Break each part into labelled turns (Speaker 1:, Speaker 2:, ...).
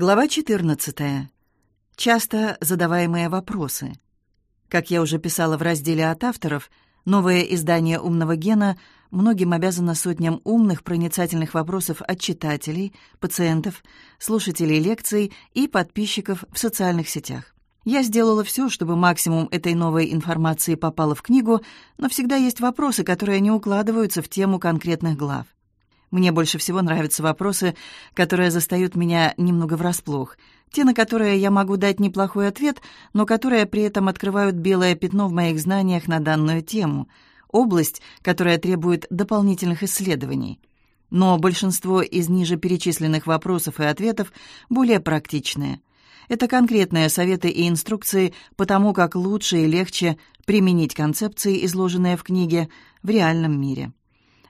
Speaker 1: Глава 14. Часто задаваемые вопросы. Как я уже писала в разделе от авторов, новое издание «Умного гена» многим обязано сотням умных, проницательных вопросов от читателей, пациентов, слушателей лекций и подписчиков в социальных сетях. Я сделала все, чтобы максимум этой новой информации попало в книгу, но всегда есть вопросы, которые не укладываются в тему конкретных глав. Мне больше всего нравятся вопросы, которые застают меня немного врасплох. Те, на которые я могу дать неплохой ответ, но которые при этом открывают белое пятно в моих знаниях на данную тему. Область, которая требует дополнительных исследований. Но большинство из ниже перечисленных вопросов и ответов более практичные. Это конкретные советы и инструкции по тому, как лучше и легче применить концепции, изложенные в книге, в реальном мире.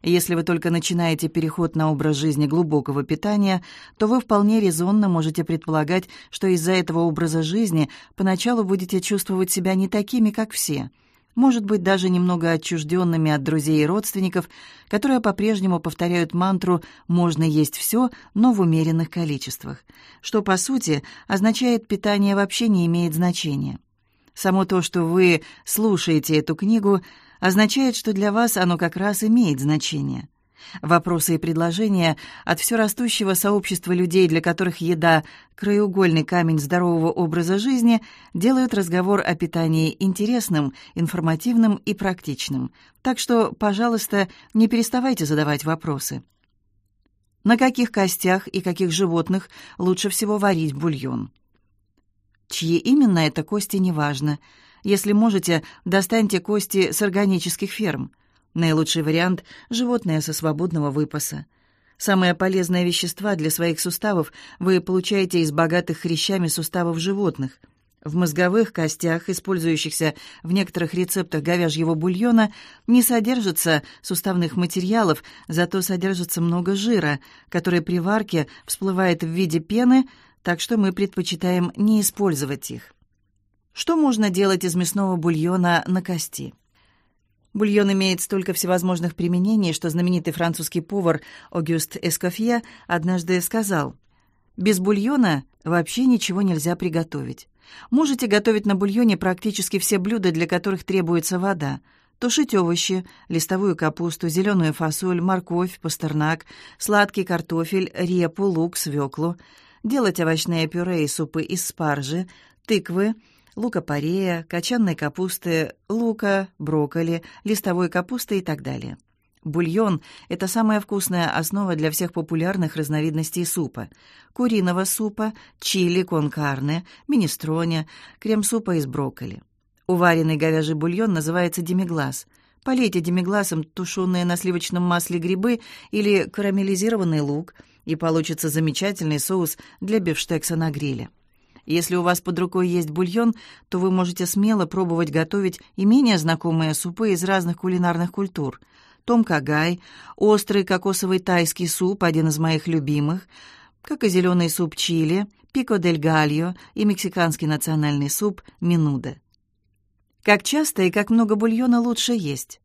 Speaker 1: Если вы только начинаете переход на образ жизни глубокого питания, то вы вполне резонно можете предполагать, что из-за этого образа жизни поначалу будете чувствовать себя не такими, как все. Может быть, даже немного отчужденными от друзей и родственников, которые по-прежнему повторяют мантру «можно есть все, но в умеренных количествах», что, по сути, означает «питание вообще не имеет значения». Само то, что вы слушаете эту книгу – означает, что для вас оно как раз имеет значение. Вопросы и предложения от все растущего сообщества людей, для которых еда – краеугольный камень здорового образа жизни, делают разговор о питании интересным, информативным и практичным. Так что, пожалуйста, не переставайте задавать вопросы. На каких костях и каких животных лучше всего варить бульон? Чьи именно это кости, неважно – если можете, достаньте кости с органических ферм. Наилучший вариант – животные со свободного выпаса. Самые полезные вещества для своих суставов вы получаете из богатых хрящами суставов животных. В мозговых костях, использующихся в некоторых рецептах говяжьего бульона, не содержится суставных материалов, зато содержится много жира, который при варке всплывает в виде пены, так что мы предпочитаем не использовать их. Что можно делать из мясного бульона на кости? Бульон имеет столько всевозможных применений, что знаменитый французский повар Огюст Эскофье однажды сказал, «Без бульона вообще ничего нельзя приготовить. Можете готовить на бульоне практически все блюда, для которых требуется вода. Тушить овощи, листовую капусту, зеленую фасоль, морковь, пастернак, сладкий картофель, репу, лук, свеклу. Делать овощные пюре и супы из спаржи, тыквы – лука-порея, качанной капусты, лука, брокколи, листовой капусты и так далее. Бульон – это самая вкусная основа для всех популярных разновидностей супа. Куриного супа, чили кон карне, минестроне, крем-супа из брокколи. Уваренный говяжий бульон называется демиглаз. Полейте демигласом тушеные на сливочном масле грибы или карамелизированный лук, и получится замечательный соус для бифштекса на гриле. Если у вас под рукой есть бульон, то вы можете смело пробовать готовить и менее знакомые супы из разных кулинарных культур. Том кагай, острый кокосовый тайский суп, один из моих любимых, как и зеленый суп чили, пико дель гальо и мексиканский национальный суп минуда. Как часто и как много бульона лучше есть?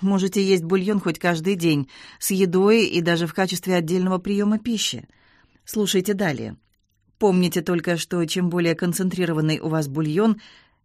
Speaker 1: Можете есть бульон хоть каждый день, с едой и даже в качестве отдельного приема пищи. Слушайте далее. Помните только, что чем более концентрированный у вас бульон,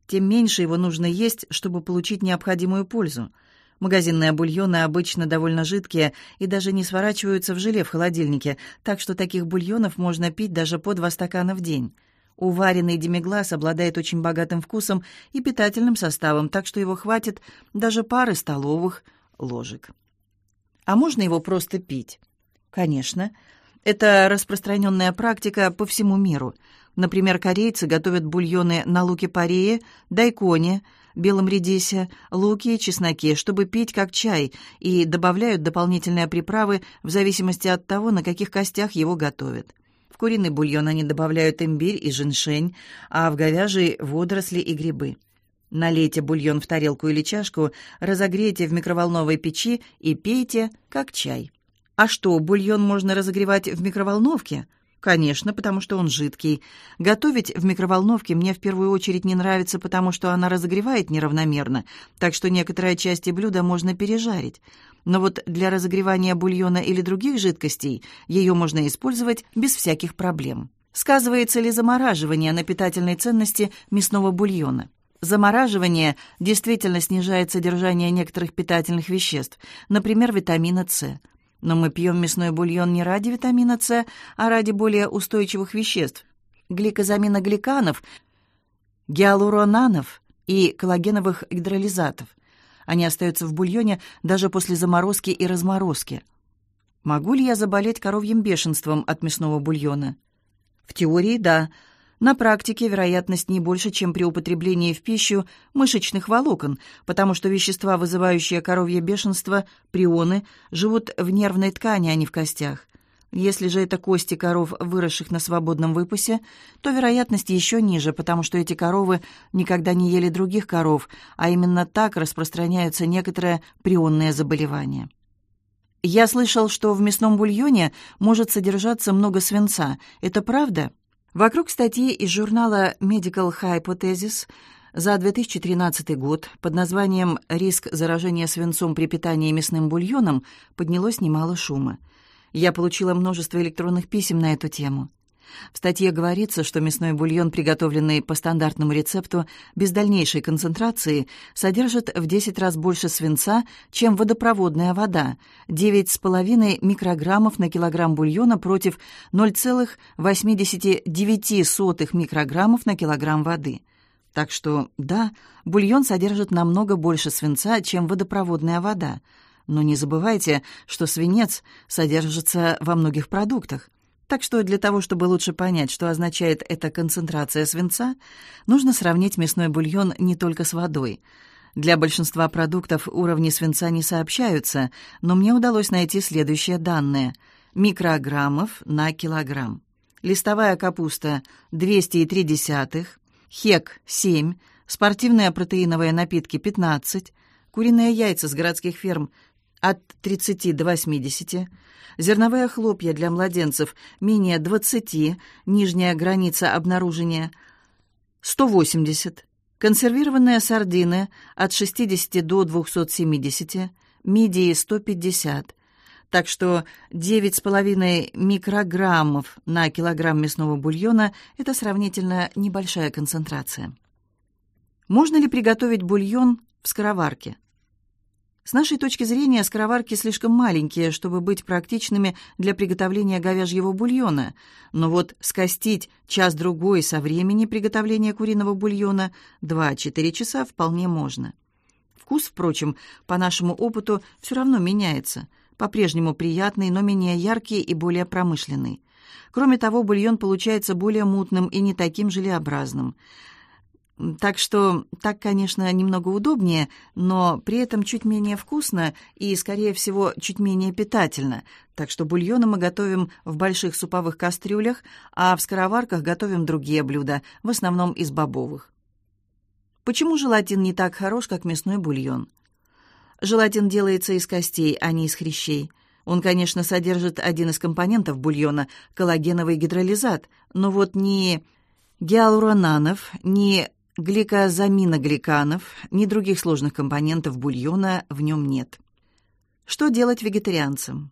Speaker 1: тем меньше его нужно есть, чтобы получить необходимую пользу. Магазинные бульоны обычно довольно жидкие и даже не сворачиваются в желе в холодильнике, так что таких бульонов можно пить даже по два стакана в день. Уваренный демиглаз обладает очень богатым вкусом и питательным составом, так что его хватит даже пары столовых ложек. А можно его просто пить? Конечно. Это распространенная практика по всему миру. Например, корейцы готовят бульоны на луке-порее, дайконе, белом редисе, луке и чесноке, чтобы пить как чай, и добавляют дополнительные приправы в зависимости от того, на каких костях его готовят. В куриный бульон они добавляют имбирь и женьшень, а в говяжий – водоросли и грибы. Налейте бульон в тарелку или чашку, разогрейте в микроволновой печи и пейте как чай. А что, бульон можно разогревать в микроволновке? Конечно, потому что он жидкий. Готовить в микроволновке мне в первую очередь не нравится, потому что она разогревает неравномерно, так что некоторые части блюда можно пережарить. Но вот для разогревания бульона или других жидкостей ее можно использовать без всяких проблем. Сказывается ли замораживание на питательной ценности мясного бульона? Замораживание действительно снижает содержание некоторых питательных веществ, например, витамина С. Но мы пьем мясной бульон не ради витамина С, а ради более устойчивых веществ – гликозаминогликанов, гиалуронанов и коллагеновых гидролизатов. Они остаются в бульоне даже после заморозки и разморозки. Могу ли я заболеть коровьим бешенством от мясного бульона? В теории – да. На практике вероятность не больше, чем при употреблении в пищу мышечных волокон, потому что вещества, вызывающие коровье бешенство, прионы, живут в нервной ткани, а не в костях. Если же это кости коров, выросших на свободном выпасе, то вероятность еще ниже, потому что эти коровы никогда не ели других коров, а именно так распространяются некоторые прионные заболевания. Я слышал, что в мясном бульоне может содержаться много свинца. Это правда? Вокруг статьи из журнала Medical Hypothesis за 2013 год под названием «Риск заражения свинцом при питании мясным бульоном» поднялось немало шума. Я получила множество электронных писем на эту тему. В статье говорится, что мясной бульон, приготовленный по стандартному рецепту без дальнейшей концентрации, содержит в 10 раз больше свинца, чем водопроводная вода – 9,5 микрограммов на килограмм бульона против 0,89 микрограммов на килограмм воды. Так что, да, бульон содержит намного больше свинца, чем водопроводная вода. Но не забывайте, что свинец содержится во многих продуктах. Так что для того, чтобы лучше понять, что означает эта концентрация свинца, нужно сравнить мясной бульон не только с водой. Для большинства продуктов уровни свинца не сообщаются, но мне удалось найти следующие данные. Микрограммов на килограмм. Листовая капуста 203, хек 7, спортивные протеиновые напитки 15, куриные яйца с городских ферм от 30 до 80, зерновые хлопья для младенцев менее 20, нижняя граница обнаружения 180, консервированные сардины от 60 до 270, мидии 150. Так что 9,5 микрограммов на килограмм мясного бульона – это сравнительно небольшая концентрация. Можно ли приготовить бульон в скороварке? С нашей точки зрения, скороварки слишком маленькие, чтобы быть практичными для приготовления говяжьего бульона, но вот скостить час-другой со времени приготовления куриного бульона 2-4 часа вполне можно. Вкус, впрочем, по нашему опыту все равно меняется, по-прежнему приятный, но менее яркий и более промышленный. Кроме того, бульон получается более мутным и не таким желеобразным. Так что так, конечно, немного удобнее, но при этом чуть менее вкусно и, скорее всего, чуть менее питательно. Так что бульоны мы готовим в больших суповых кастрюлях, а в скороварках готовим другие блюда, в основном из бобовых. Почему желатин не так хорош, как мясной бульон? Желатин делается из костей, а не из хрящей. Он, конечно, содержит один из компонентов бульона – коллагеновый гидролизат, но вот ни гиалуронанов, ни гликозаминогликанов, ни других сложных компонентов бульона в нем нет. Что делать вегетарианцам?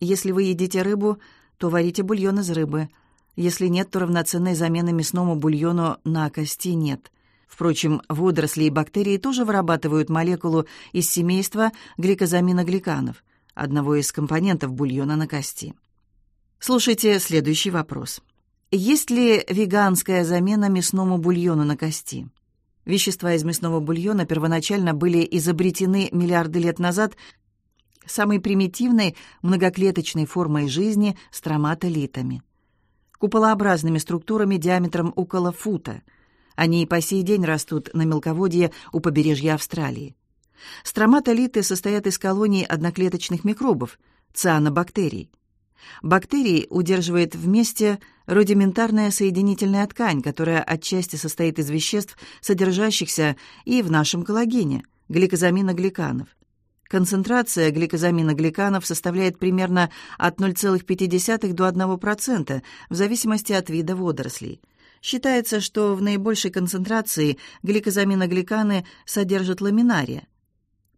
Speaker 1: Если вы едите рыбу, то варите бульон из рыбы. Если нет, то равноценной замены мясному бульону на кости нет. Впрочем, водоросли и бактерии тоже вырабатывают молекулу из семейства гликозаминогликанов, одного из компонентов бульона на кости. Слушайте следующий вопрос. Есть ли веганская замена мясному бульону на кости? Вещества из мясного бульона первоначально были изобретены миллиарды лет назад самой примитивной многоклеточной формой жизни строматолитами. Куполообразными структурами диаметром около фута. Они и по сей день растут на мелководье у побережья Австралии. Строматолиты состоят из колоний одноклеточных микробов, цианобактерий. Бактерии удерживает вместе рудиментарная соединительная ткань, которая отчасти состоит из веществ, содержащихся и в нашем коллагене, гликозаминогликанов. Концентрация гликозаминогликанов составляет примерно от 0,5 до 1% в зависимости от вида водорослей. Считается, что в наибольшей концентрации гликозаминогликаны содержат ламинария.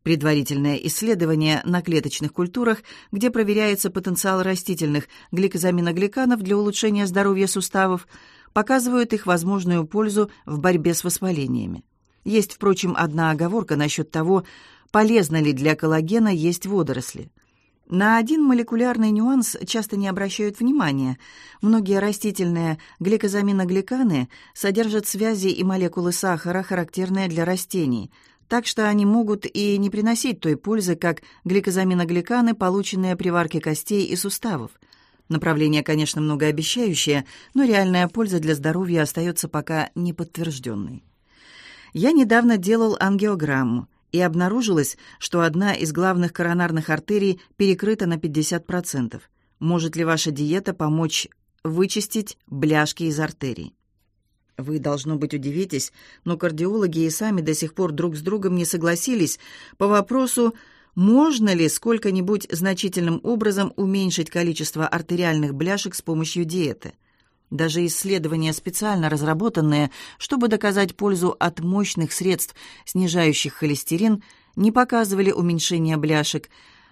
Speaker 1: Предварительное исследование на клеточных культурах, где проверяется потенциал растительных гликозаминогликанов для улучшения здоровья суставов, показывают их возможную пользу в борьбе с воспалениями. Есть, впрочем, одна оговорка насчет того, полезно ли для коллагена есть водоросли. На один молекулярный нюанс часто не обращают внимания. Многие растительные гликозаминогликаны содержат связи и молекулы сахара, характерные для растений, так что они могут и не приносить той пользы, как гликозаминогликаны, полученные при варке костей и суставов. Направление, конечно, многообещающее, но реальная польза для здоровья остается пока неподтвержденной. Я недавно делал ангиограмму и обнаружилось, что одна из главных коронарных артерий перекрыта на 50%. Может ли ваша диета помочь вычистить бляшки из артерий? Вы, должно быть, удивитесь, но кардиологи и сами до сих пор друг с другом не согласились по вопросу, можно ли сколько-нибудь значительным образом уменьшить количество артериальных бляшек с помощью диеты. Даже исследования, специально разработанные, чтобы доказать пользу от мощных средств, снижающих холестерин, не показывали уменьшения бляшек,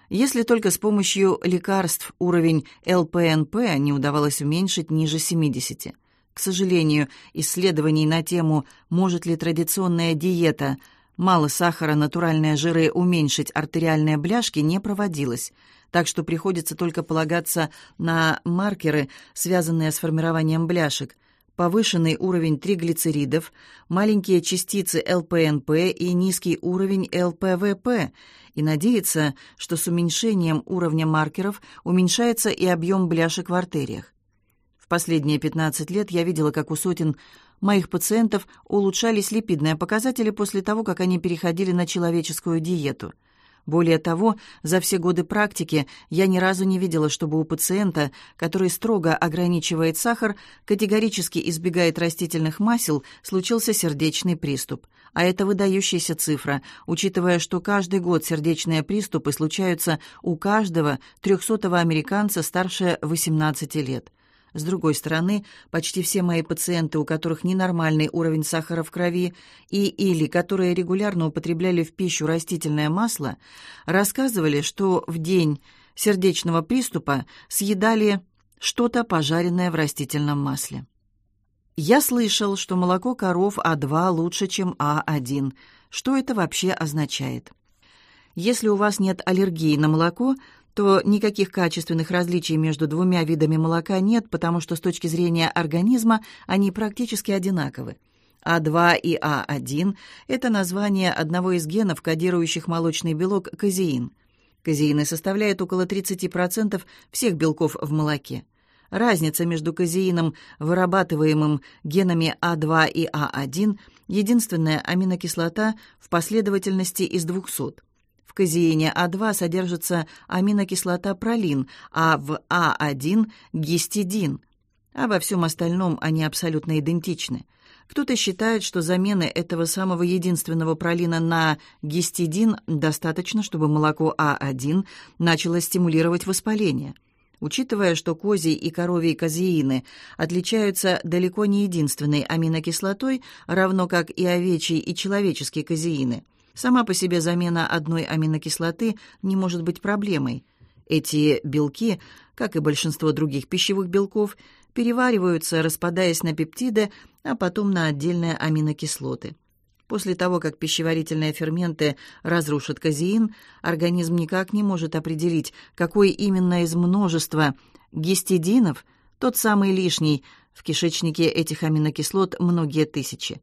Speaker 1: если только с помощью лекарств уровень ЛПНП не удавалось уменьшить ниже 70. К сожалению, исследований на тему «может ли традиционная диета мало сахара, натуральные жиры уменьшить артериальные бляшки» не проводилось – так что приходится только полагаться на маркеры, связанные с формированием бляшек, повышенный уровень триглицеридов, маленькие частицы ЛПНП и низкий уровень ЛПВП, и надеяться, что с уменьшением уровня маркеров уменьшается и объем бляшек в артериях. Последние 15 лет я видела, как у сотен моих пациентов улучшались липидные показатели после того, как они переходили на человеческую диету – более того, за все годы практики я ни разу не видела, чтобы у пациента, который строго ограничивает сахар, категорически избегает растительных масел, случился сердечный приступ. А это выдающаяся цифра, учитывая, что каждый год сердечные приступы случаются у каждого трехсотого американца старше 18 лет. С другой стороны, почти все мои пациенты, у которых ненормальный уровень сахара в крови и или которые регулярно употребляли в пищу растительное масло, рассказывали, что в день сердечного приступа съедали что-то пожаренное в растительном масле. Я слышал, что молоко коров А2 лучше, чем А1. Что это вообще означает? Если у вас нет аллергии на молоко, то никаких качественных различий между двумя видами молока нет, потому что с точки зрения организма они практически одинаковы. А2 и А1 – это название одного из генов, кодирующих молочный белок казеин. Казеины составляют около 30% всех белков в молоке. Разница между казеином, вырабатываемым генами А2 и А1, единственная аминокислота в последовательности из 200. В казеине А2 содержится аминокислота пролин, а в А1 – гистидин. А во всем остальном они абсолютно идентичны. Кто-то считает, что замены этого самого единственного пролина на гистидин достаточно, чтобы молоко А1 начало стимулировать воспаление. Учитывая, что козий и коровий казеины отличаются далеко не единственной аминокислотой, равно как и овечий и человеческие казеины – Сама по себе замена одной аминокислоты не может быть проблемой. Эти белки, как и большинство других пищевых белков, перевариваются, распадаясь на пептиды, а потом на отдельные аминокислоты. После того, как пищеварительные ферменты разрушат казеин, организм никак не может определить, какой именно из множества гистидинов, тот самый лишний, в кишечнике этих аминокислот многие тысячи.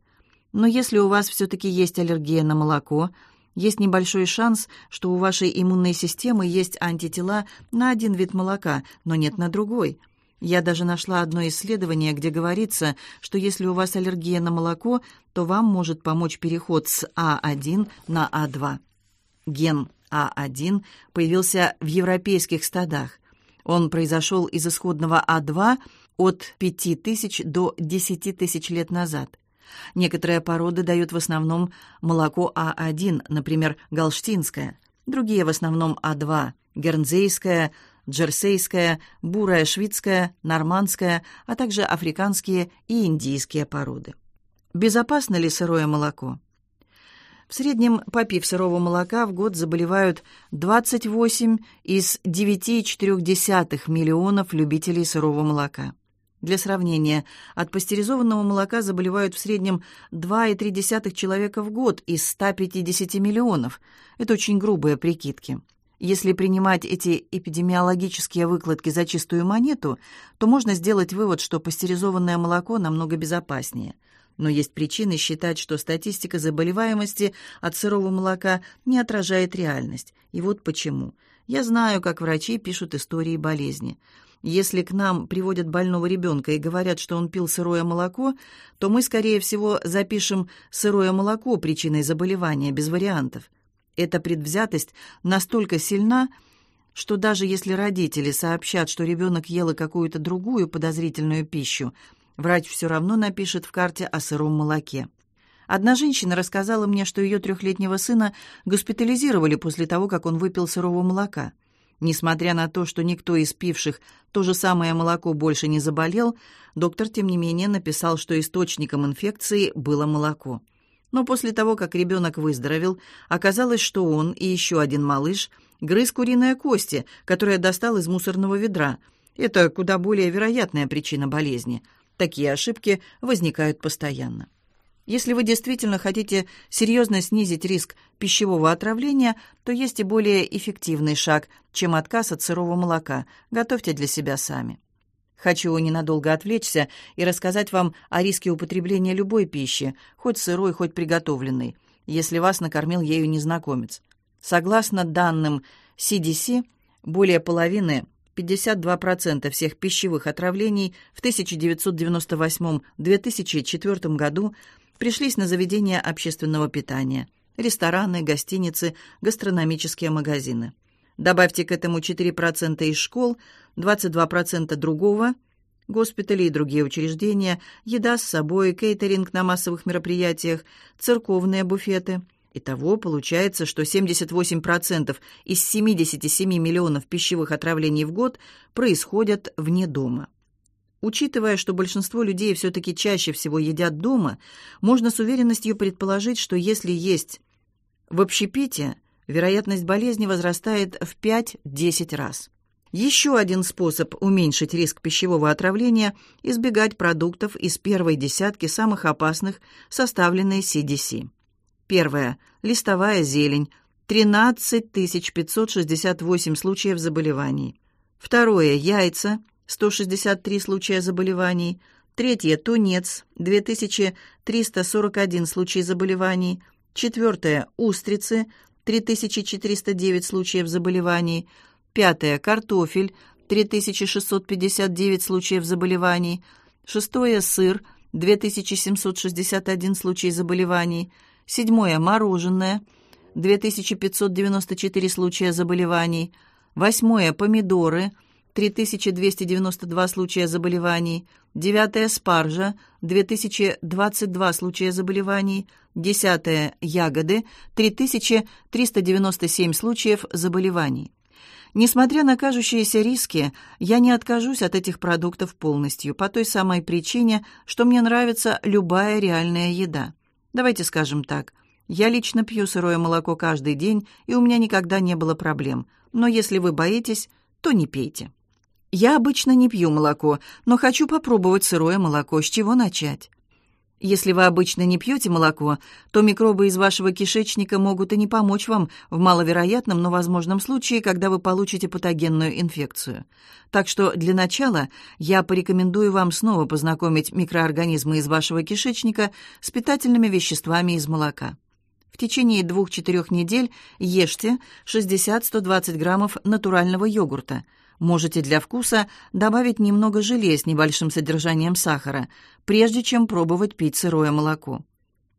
Speaker 1: Но если у вас все-таки есть аллергия на молоко, есть небольшой шанс, что у вашей иммунной системы есть антитела на один вид молока, но нет на другой. Я даже нашла одно исследование, где говорится, что если у вас аллергия на молоко, то вам может помочь переход с А1 на А2. Ген А1 появился в европейских стадах. Он произошел из исходного А2 от 5000 до 10 тысяч лет назад. Некоторые породы дают в основном молоко А1, например, галштинское, другие в основном А2, гернзейское, джерсейское, бурая шведская, нормандская, а также африканские и индийские породы. Безопасно ли сырое молоко? В среднем, попив сырого молока, в год заболевают 28 из 9,4 миллионов любителей сырого молока. Для сравнения, от пастеризованного молока заболевают в среднем 2,3 человека в год из 150 миллионов. Это очень грубые прикидки. Если принимать эти эпидемиологические выкладки за чистую монету, то можно сделать вывод, что пастеризованное молоко намного безопаснее. Но есть причины считать, что статистика заболеваемости от сырого молока не отражает реальность. И вот почему. Я знаю, как врачи пишут истории болезни. Если к нам приводят больного ребенка и говорят, что он пил сырое молоко, то мы, скорее всего, запишем сырое молоко причиной заболевания, без вариантов. Эта предвзятость настолько сильна, что даже если родители сообщат, что ребенок ел какую-то другую подозрительную пищу, врач все равно напишет в карте о сыром молоке. Одна женщина рассказала мне, что ее трехлетнего сына госпитализировали после того, как он выпил сырого молока. Несмотря на то, что никто из пивших то же самое молоко больше не заболел, доктор, тем не менее, написал, что источником инфекции было молоко. Но после того, как ребенок выздоровел, оказалось, что он и еще один малыш грыз куриные кости, которые достал из мусорного ведра. Это куда более вероятная причина болезни. Такие ошибки возникают постоянно. Если вы действительно хотите серьезно снизить риск пищевого отравления, то есть и более эффективный шаг, чем отказ от сырого молока. Готовьте для себя сами. Хочу ненадолго отвлечься и рассказать вам о риске употребления любой пищи, хоть сырой, хоть приготовленной, если вас накормил ею незнакомец. Согласно данным CDC, более половины 52% всех пищевых отравлений в 1998-2004 году пришлись на заведения общественного питания, рестораны, гостиницы, гастрономические магазины. Добавьте к этому 4% из школ, 22% другого, госпитали и другие учреждения, еда с собой, кейтеринг на массовых мероприятиях, церковные буфеты. Итого получается, что 78% из 77 миллионов пищевых отравлений в год происходят вне дома. Учитывая, что большинство людей все-таки чаще всего едят дома, можно с уверенностью предположить, что если есть в общепите, вероятность болезни возрастает в 5-10 раз. Еще один способ уменьшить риск пищевого отравления – избегать продуктов из первой десятки самых опасных, составленной CDC. Первое. Листовая зелень – 13 568 случаев заболеваний. Второе. Яйца – 163 случая заболеваний. Третье – тунец, 2341 случай заболеваний. Четвертое – устрицы, 3409 случаев заболеваний. Пятое – картофель, 3659 случаев заболеваний. Шестое – сыр, 2761 случай заболеваний. Седьмое – мороженое, 2594 случая заболеваний. Восьмое – помидоры – 3292 случая заболеваний, девятая спаржа, 2022 случая заболеваний, десятая ягоды, 3397 случаев заболеваний. Несмотря на кажущиеся риски, я не откажусь от этих продуктов полностью, по той самой причине, что мне нравится любая реальная еда. Давайте скажем так, я лично пью сырое молоко каждый день, и у меня никогда не было проблем. Но если вы боитесь, то не пейте. Я обычно не пью молоко, но хочу попробовать сырое молоко. С чего начать? Если вы обычно не пьете молоко, то микробы из вашего кишечника могут и не помочь вам в маловероятном, но возможном случае, когда вы получите патогенную инфекцию. Так что для начала я порекомендую вам снова познакомить микроорганизмы из вашего кишечника с питательными веществами из молока. В течение двух-четырех недель ешьте 60-120 граммов натурального йогурта – Можете для вкуса добавить немного желе с небольшим содержанием сахара, прежде чем пробовать пить сырое молоко.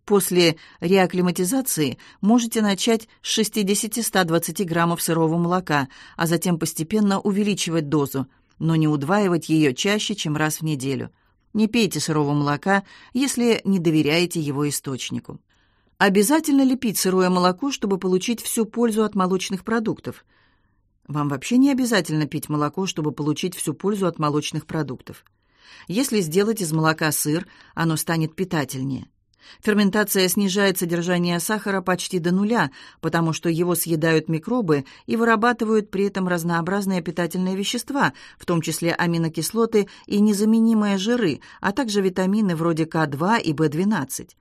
Speaker 1: После реакклиматизации можете начать с 60-120 граммов сырого молока, а затем постепенно увеличивать дозу, но не удваивать ее чаще, чем раз в неделю. Не пейте сырого молока, если не доверяете его источнику. Обязательно ли пить сырое молоко, чтобы получить всю пользу от молочных продуктов – вам вообще не обязательно пить молоко, чтобы получить всю пользу от молочных продуктов. Если сделать из молока сыр, оно станет питательнее. Ферментация снижает содержание сахара почти до нуля, потому что его съедают микробы и вырабатывают при этом разнообразные питательные вещества, в том числе аминокислоты и незаменимые жиры, а также витамины вроде К2 и В12.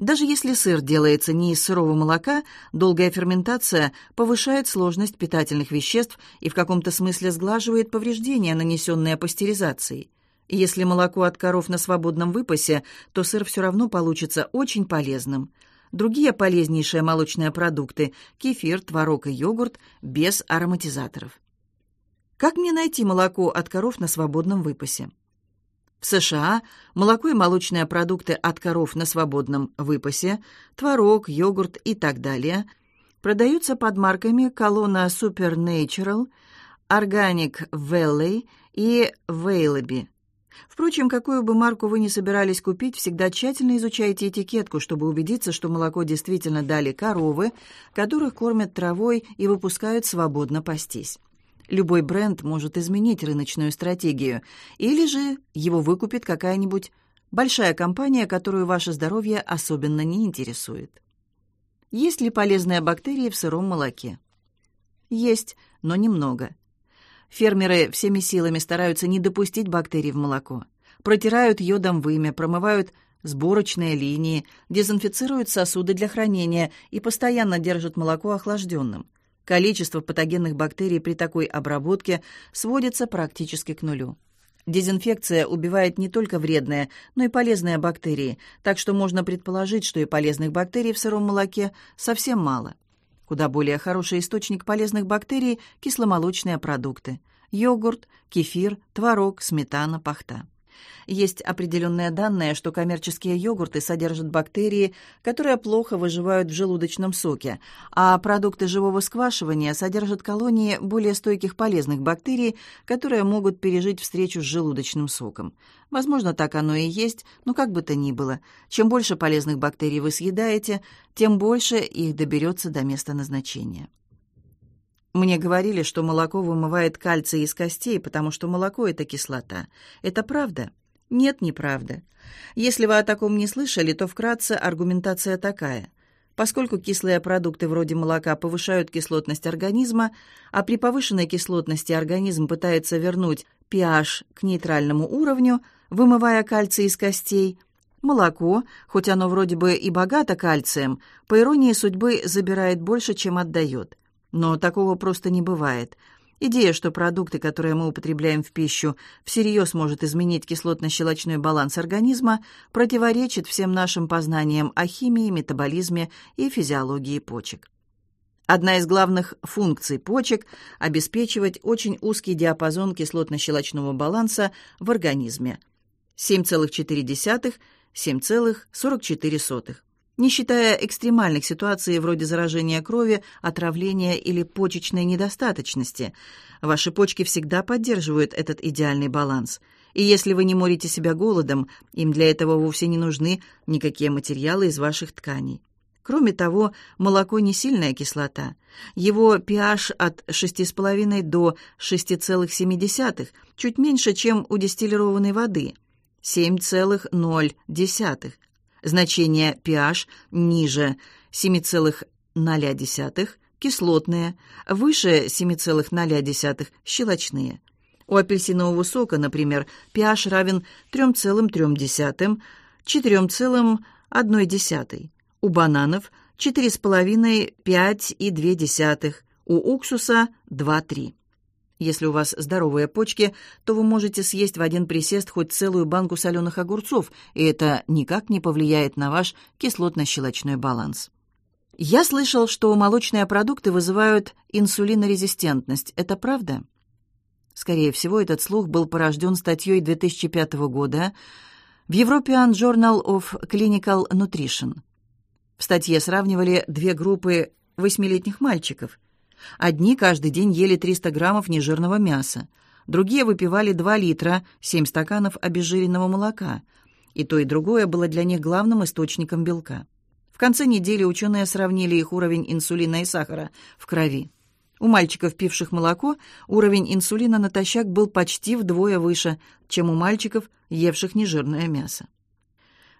Speaker 1: Даже если сыр делается не из сырого молока, долгая ферментация повышает сложность питательных веществ и в каком-то смысле сглаживает повреждения, нанесенные пастеризацией. Если молоко от коров на свободном выпасе, то сыр все равно получится очень полезным. Другие полезнейшие молочные продукты – кефир, творог и йогурт – без ароматизаторов. Как мне найти молоко от коров на свободном выпасе? В США молоко и молочные продукты от коров на свободном выпасе, творог, йогурт и так далее продаются под марками Колона Supernatural, Organic Valley и Вейлоби. Впрочем, какую бы марку вы ни собирались купить, всегда тщательно изучайте этикетку, чтобы убедиться, что молоко действительно дали коровы, которых кормят травой и выпускают свободно пастись. Любой бренд может изменить рыночную стратегию, или же его выкупит какая-нибудь большая компания, которую ваше здоровье особенно не интересует. Есть ли полезные бактерии в сыром молоке? Есть, но немного. Фермеры всеми силами стараются не допустить бактерий в молоко. Протирают йодом вымя, промывают сборочные линии, дезинфицируют сосуды для хранения и постоянно держат молоко охлажденным. Количество патогенных бактерий при такой обработке сводится практически к нулю. Дезинфекция убивает не только вредные, но и полезные бактерии, так что можно предположить, что и полезных бактерий в сыром молоке совсем мало. Куда более хороший источник полезных бактерий – кисломолочные продукты. Йогурт, кефир, творог, сметана, пахта. Есть определенные данные, что коммерческие йогурты содержат бактерии, которые плохо выживают в желудочном соке, а продукты живого сквашивания содержат колонии более стойких полезных бактерий, которые могут пережить встречу с желудочным соком. Возможно, так оно и есть, но как бы то ни было, чем больше полезных бактерий вы съедаете, тем больше их доберется до места назначения. Мне говорили, что молоко вымывает кальций из костей, потому что молоко – это кислота. Это правда? Нет, неправда. Если вы о таком не слышали, то вкратце аргументация такая. Поскольку кислые продукты вроде молока повышают кислотность организма, а при повышенной кислотности организм пытается вернуть pH к нейтральному уровню, вымывая кальций из костей, молоко, хоть оно вроде бы и богато кальцием, по иронии судьбы забирает больше, чем отдает. Но такого просто не бывает. Идея, что продукты, которые мы употребляем в пищу, всерьез может изменить кислотно-щелочной баланс организма, противоречит всем нашим познаниям о химии, метаболизме и физиологии почек. Одна из главных функций почек – обеспечивать очень узкий диапазон кислотно-щелочного баланса в организме – 7,4-7,44 не считая экстремальных ситуаций вроде заражения крови, отравления или почечной недостаточности. Ваши почки всегда поддерживают этот идеальный баланс. И если вы не морите себя голодом, им для этого вовсе не нужны никакие материалы из ваших тканей. Кроме того, молоко не сильная кислота. Его pH от 6,5 до 6,7, чуть меньше, чем у дистиллированной воды – 7,0. Значение pH ниже 7,0, кислотные, выше 7,0, щелочные. У апельсинового сока, например, pH равен 3,3, 4,1. У бананов 4,5, 5,2. У уксуса 2,3. Если у вас здоровые почки, то вы можете съесть в один присест хоть целую банку соленых огурцов, и это никак не повлияет на ваш кислотно-щелочной баланс. Я слышал, что молочные продукты вызывают инсулинорезистентность. Это правда? Скорее всего, этот слух был порожден статьей 2005 года в European Journal of Clinical Nutrition. В статье сравнивали две группы восьмилетних мальчиков – Одни каждый день ели 300 граммов нежирного мяса, другие выпивали 2 литра, 7 стаканов обезжиренного молока. И то, и другое было для них главным источником белка. В конце недели ученые сравнили их уровень инсулина и сахара в крови. У мальчиков, пивших молоко, уровень инсулина натощак был почти вдвое выше, чем у мальчиков, евших нежирное мясо.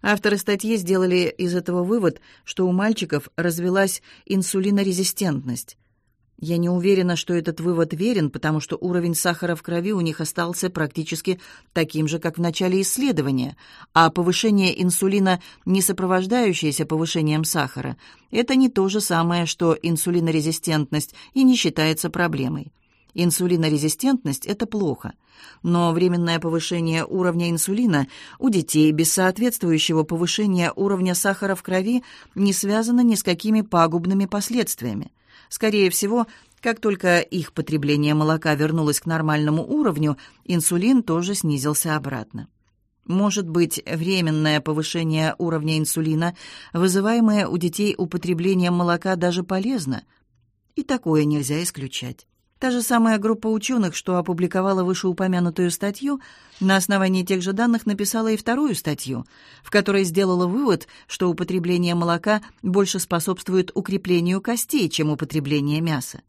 Speaker 1: Авторы статьи сделали из этого вывод, что у мальчиков развилась инсулинорезистентность. Я не уверена, что этот вывод верен, потому что уровень сахара в крови у них остался практически таким же, как в начале исследования, а повышение инсулина, не сопровождающееся повышением сахара, это не то же самое, что инсулинорезистентность и не считается проблемой. Инсулинорезистентность – это плохо, но временное повышение уровня инсулина у детей без соответствующего повышения уровня сахара в крови не связано ни с какими пагубными последствиями. Скорее всего, как только их потребление молока вернулось к нормальному уровню, инсулин тоже снизился обратно. Может быть, временное повышение уровня инсулина, вызываемое у детей употреблением молока, даже полезно. И такое нельзя исключать. Та же самая группа ученых, что опубликовала вышеупомянутую статью, на основании тех же данных написала и вторую статью, в которой сделала вывод, что употребление молока больше способствует укреплению костей, чем употребление мяса.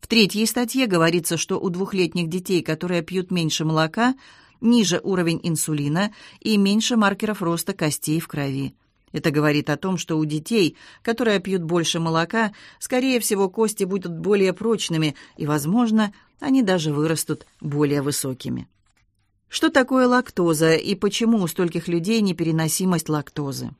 Speaker 1: В третьей статье говорится, что у двухлетних детей, которые пьют меньше молока, ниже уровень инсулина и меньше маркеров роста костей в крови. Это говорит о том, что у детей, которые пьют больше молока, скорее всего, кости будут более прочными, и, возможно, они даже вырастут более высокими. Что такое лактоза и почему у стольких людей непереносимость лактозы?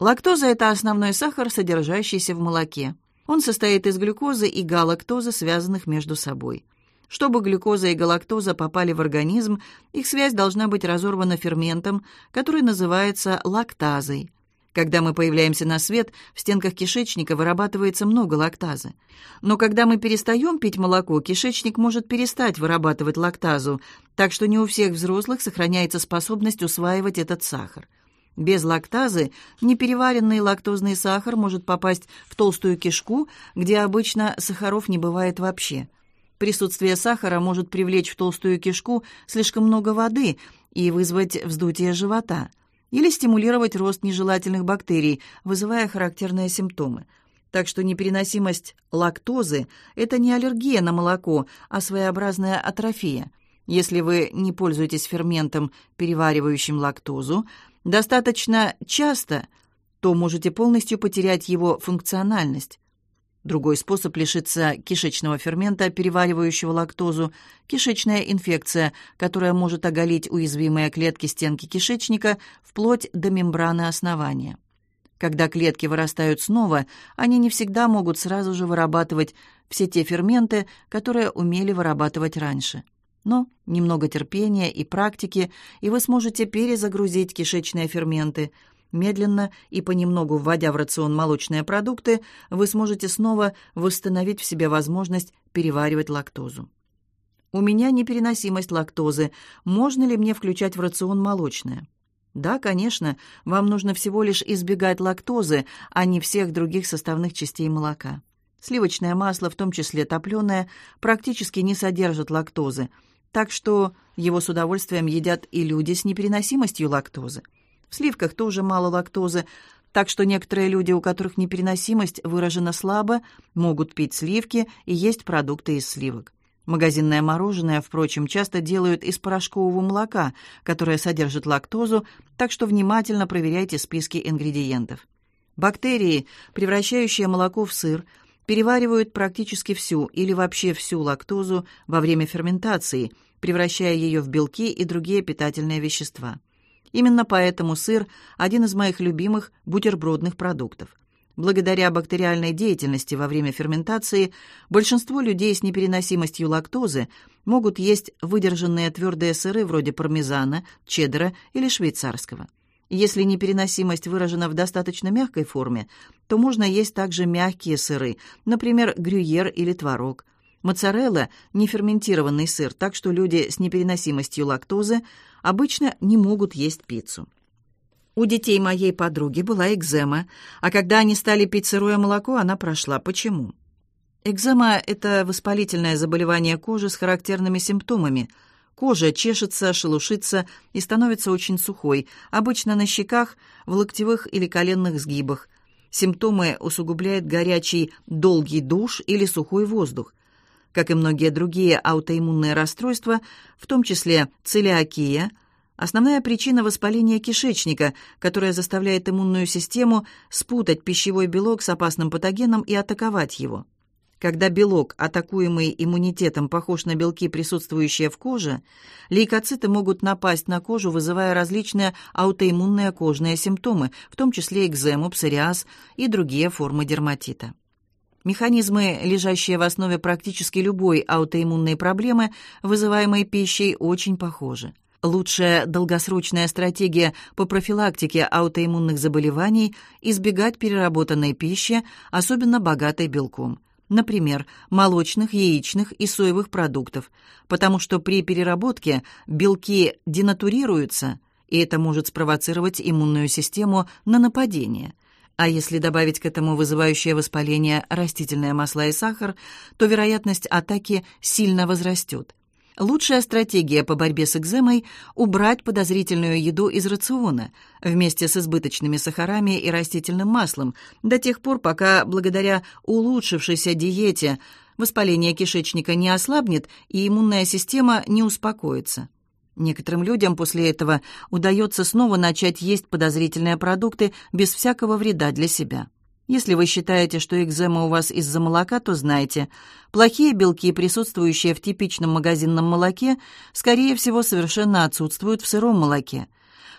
Speaker 1: Лактоза – это основной сахар, содержащийся в молоке. Он состоит из глюкозы и галактозы, связанных между собой. Чтобы глюкоза и галактоза попали в организм, их связь должна быть разорвана ферментом, который называется лактазой – когда мы появляемся на свет, в стенках кишечника вырабатывается много лактазы. Но когда мы перестаем пить молоко, кишечник может перестать вырабатывать лактазу, так что не у всех взрослых сохраняется способность усваивать этот сахар. Без лактазы непереваренный лактозный сахар может попасть в толстую кишку, где обычно сахаров не бывает вообще. Присутствие сахара может привлечь в толстую кишку слишком много воды и вызвать вздутие живота или стимулировать рост нежелательных бактерий, вызывая характерные симптомы. Так что непереносимость лактозы – это не аллергия на молоко, а своеобразная атрофия. Если вы не пользуетесь ферментом, переваривающим лактозу, достаточно часто, то можете полностью потерять его функциональность. Другой способ лишиться кишечного фермента, переваривающего лактозу, кишечная инфекция, которая может оголить уязвимые клетки стенки кишечника вплоть до мембраны основания. Когда клетки вырастают снова, они не всегда могут сразу же вырабатывать все те ферменты, которые умели вырабатывать раньше. Но немного терпения и практики, и вы сможете перезагрузить кишечные ферменты – Медленно и понемногу вводя в рацион молочные продукты, вы сможете снова восстановить в себе возможность переваривать лактозу. У меня непереносимость лактозы. Можно ли мне включать в рацион молочное? Да, конечно, вам нужно всего лишь избегать лактозы, а не всех других составных частей молока. Сливочное масло, в том числе топленое, практически не содержит лактозы, так что его с удовольствием едят и люди с непереносимостью лактозы. В сливках тоже мало лактозы, так что некоторые люди, у которых непереносимость выражена слабо, могут пить сливки и есть продукты из сливок. Магазинное мороженое, впрочем, часто делают из порошкового молока, которое содержит лактозу, так что внимательно проверяйте списки ингредиентов. Бактерии, превращающие молоко в сыр, переваривают практически всю или вообще всю лактозу во время ферментации, превращая ее в белки и другие питательные вещества. Именно поэтому сыр – один из моих любимых бутербродных продуктов. Благодаря бактериальной деятельности во время ферментации большинство людей с непереносимостью лактозы могут есть выдержанные твердые сыры вроде пармезана, чеддера или швейцарского. Если непереносимость выражена в достаточно мягкой форме, то можно есть также мягкие сыры, например, грюйер или творог. Моцарелла – неферментированный сыр, так что люди с непереносимостью лактозы обычно не могут есть пиццу. У детей моей подруги была экзема, а когда они стали пить сырое молоко, она прошла. Почему? Экзема – это воспалительное заболевание кожи с характерными симптомами. Кожа чешется, шелушится и становится очень сухой, обычно на щеках, в локтевых или коленных сгибах. Симптомы усугубляет горячий долгий душ или сухой воздух как и многие другие аутоиммунные расстройства, в том числе целиакия, Основная причина воспаления кишечника, которая заставляет иммунную систему спутать пищевой белок с опасным патогеном и атаковать его. Когда белок, атакуемый иммунитетом, похож на белки, присутствующие в коже, лейкоциты могут напасть на кожу, вызывая различные аутоиммунные кожные симптомы, в том числе экзему, псориаз и другие формы дерматита. Механизмы, лежащие в основе практически любой аутоиммунной проблемы, вызываемой пищей, очень похожи. Лучшая долгосрочная стратегия по профилактике аутоиммунных заболеваний – избегать переработанной пищи, особенно богатой белком. Например, молочных, яичных и соевых продуктов, потому что при переработке белки денатурируются, и это может спровоцировать иммунную систему на нападение. А если добавить к этому вызывающее воспаление растительные масла и сахар, то вероятность атаки сильно возрастет. Лучшая стратегия по борьбе с экземой – убрать подозрительную еду из рациона вместе с избыточными сахарами и растительным маслом до тех пор, пока благодаря улучшившейся диете воспаление кишечника не ослабнет и иммунная система не успокоится. Некоторым людям после этого удается снова начать есть подозрительные продукты без всякого вреда для себя. Если вы считаете, что экзема у вас из-за молока, то знайте, плохие белки, присутствующие в типичном магазинном молоке, скорее всего, совершенно отсутствуют в сыром молоке.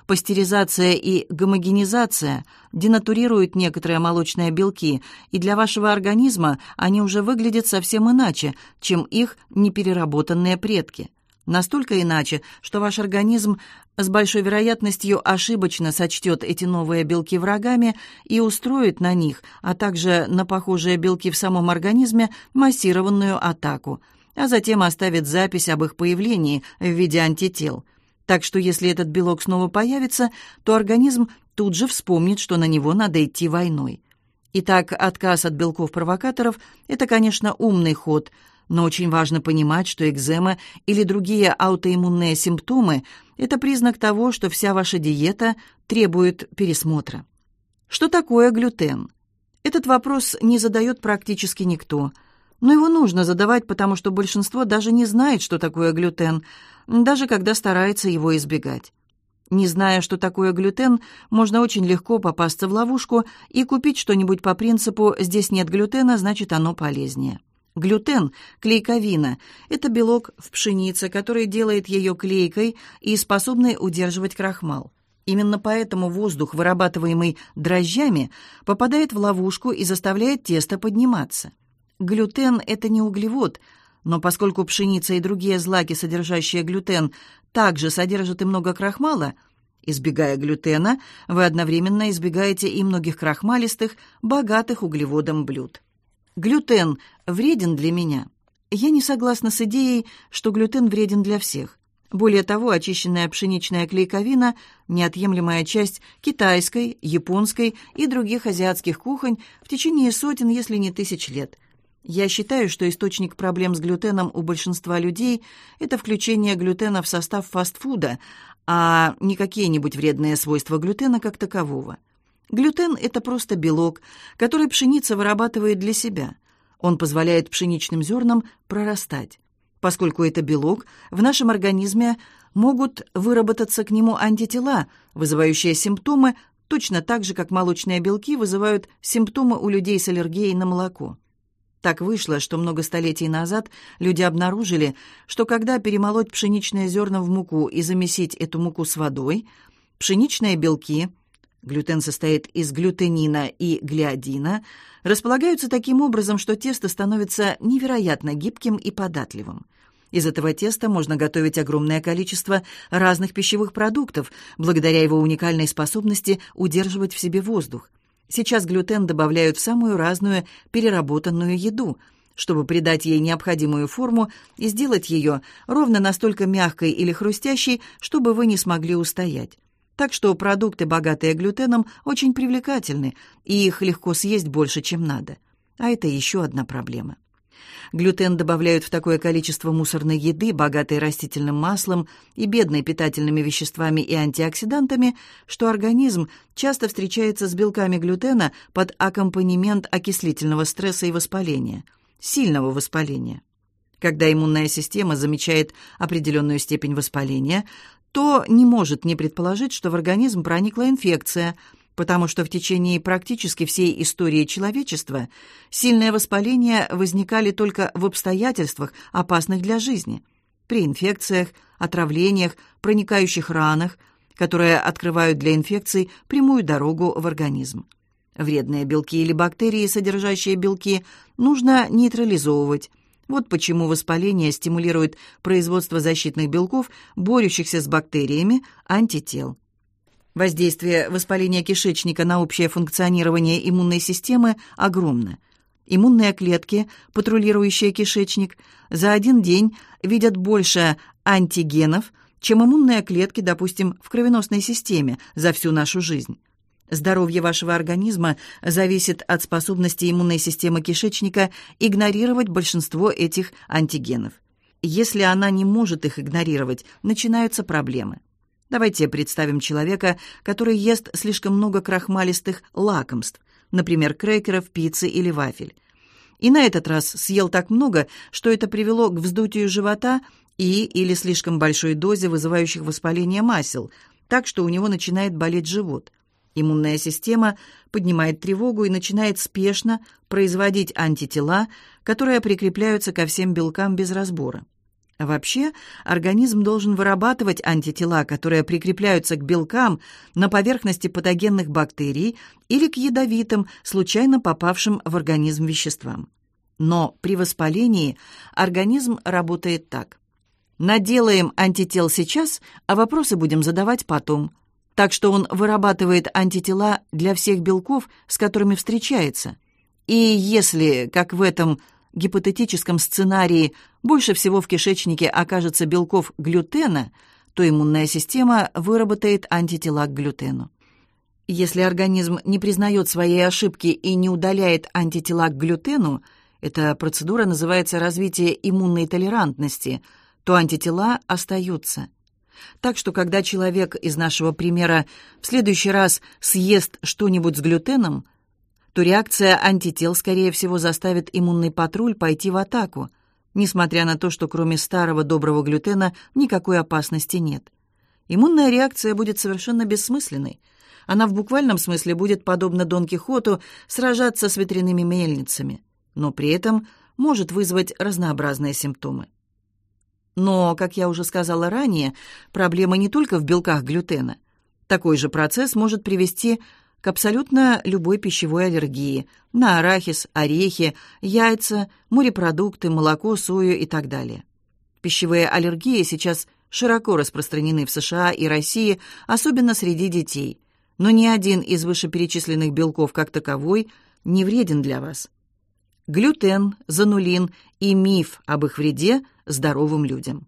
Speaker 1: Пастеризация и гомогенизация денатурируют некоторые молочные белки, и для вашего организма они уже выглядят совсем иначе, чем их непереработанные предки. Настолько иначе, что ваш организм с большой вероятностью ошибочно сочтет эти новые белки врагами и устроит на них, а также на похожие белки в самом организме, массированную атаку, а затем оставит запись об их появлении в виде антител. Так что если этот белок снова появится, то организм тут же вспомнит, что на него надо идти войной. Итак, отказ от белков-провокаторов – это, конечно, умный ход – но очень важно понимать, что экзема или другие аутоиммунные симптомы – это признак того, что вся ваша диета требует пересмотра. Что такое глютен? Этот вопрос не задает практически никто, но его нужно задавать, потому что большинство даже не знает, что такое глютен, даже когда старается его избегать. Не зная, что такое глютен, можно очень легко попасться в ловушку и купить что-нибудь по принципу «здесь нет глютена, значит оно полезнее». Глютен, клейковина – это белок в пшенице, который делает ее клейкой и способный удерживать крахмал. Именно поэтому воздух, вырабатываемый дрожжами, попадает в ловушку и заставляет тесто подниматься. Глютен – это не углевод, но поскольку пшеница и другие злаки, содержащие глютен, также содержат и много крахмала, избегая глютена, вы одновременно избегаете и многих крахмалистых, богатых углеводом блюд. Глютен вреден для меня. Я не согласна с идеей, что глютен вреден для всех. Более того, очищенная пшеничная клейковина – неотъемлемая часть китайской, японской и других азиатских кухонь в течение сотен, если не тысяч лет. Я считаю, что источник проблем с глютеном у большинства людей – это включение глютена в состав фастфуда, а не какие-нибудь вредные свойства глютена как такового – Глютен – это просто белок, который пшеница вырабатывает для себя. Он позволяет пшеничным зернам прорастать. Поскольку это белок, в нашем организме могут выработаться к нему антитела, вызывающие симптомы, точно так же, как молочные белки вызывают симптомы у людей с аллергией на молоко. Так вышло, что много столетий назад люди обнаружили, что когда перемолоть пшеничные зерна в муку и замесить эту муку с водой, пшеничные белки – глютен состоит из глютенина и глиадина, располагаются таким образом, что тесто становится невероятно гибким и податливым. Из этого теста можно готовить огромное количество разных пищевых продуктов, благодаря его уникальной способности удерживать в себе воздух. Сейчас глютен добавляют в самую разную переработанную еду, чтобы придать ей необходимую форму и сделать ее ровно настолько мягкой или хрустящей, чтобы вы не смогли устоять. Так что продукты, богатые глютеном, очень привлекательны, и их легко съесть больше, чем надо. А это еще одна проблема. Глютен добавляют в такое количество мусорной еды, богатой растительным маслом и бедной питательными веществами и антиоксидантами, что организм часто встречается с белками глютена под аккомпанемент окислительного стресса и воспаления, сильного воспаления. Когда иммунная система замечает определенную степень воспаления, то не может не предположить, что в организм проникла инфекция, потому что в течение практически всей истории человечества сильные воспаления возникали только в обстоятельствах, опасных для жизни, при инфекциях, отравлениях, проникающих ранах, которые открывают для инфекций прямую дорогу в организм. Вредные белки или бактерии, содержащие белки, нужно нейтрализовывать. Вот почему воспаление стимулирует производство защитных белков, борющихся с бактериями, антител. Воздействие воспаления кишечника на общее функционирование иммунной системы огромно. Иммунные клетки, патрулирующие кишечник, за один день видят больше антигенов, чем иммунные клетки, допустим, в кровеносной системе за всю нашу жизнь. Здоровье вашего организма зависит от способности иммунной системы кишечника игнорировать большинство этих антигенов. Если она не может их игнорировать, начинаются проблемы. Давайте представим человека, который ест слишком много крахмалистых лакомств, например, крекеров, пиццы или вафель. И на этот раз съел так много, что это привело к вздутию живота и или слишком большой дозе вызывающих воспаление масел, так что у него начинает болеть живот – Иммунная система поднимает тревогу и начинает спешно производить антитела, которые прикрепляются ко всем белкам без разбора. Вообще, организм должен вырабатывать антитела, которые прикрепляются к белкам на поверхности патогенных бактерий или к ядовитым, случайно попавшим в организм веществам. Но при воспалении организм работает так. Наделаем антител сейчас, а вопросы будем задавать потом так что он вырабатывает антитела для всех белков, с которыми встречается. И если, как в этом гипотетическом сценарии, больше всего в кишечнике окажется белков глютена, то иммунная система выработает антитела к глютену. Если организм не признает своей ошибки и не удаляет антитела к глютену, эта процедура называется развитие иммунной толерантности, то антитела остаются – так что, когда человек из нашего примера в следующий раз съест что-нибудь с глютеном, то реакция антител, скорее всего, заставит иммунный патруль пойти в атаку, несмотря на то, что кроме старого доброго глютена никакой опасности нет. Иммунная реакция будет совершенно бессмысленной. Она в буквальном смысле будет, подобно Дон Кихоту, сражаться с ветряными мельницами, но при этом может вызвать разнообразные симптомы. Но, как я уже сказала ранее, проблема не только в белках глютена. Такой же процесс может привести к абсолютно любой пищевой аллергии на арахис, орехи, яйца, морепродукты, молоко, сою и так далее. Пищевые аллергии сейчас широко распространены в США и России, особенно среди детей. Но ни один из вышеперечисленных белков как таковой не вреден для вас. Глютен, занулин и миф об их вреде – здоровым людям.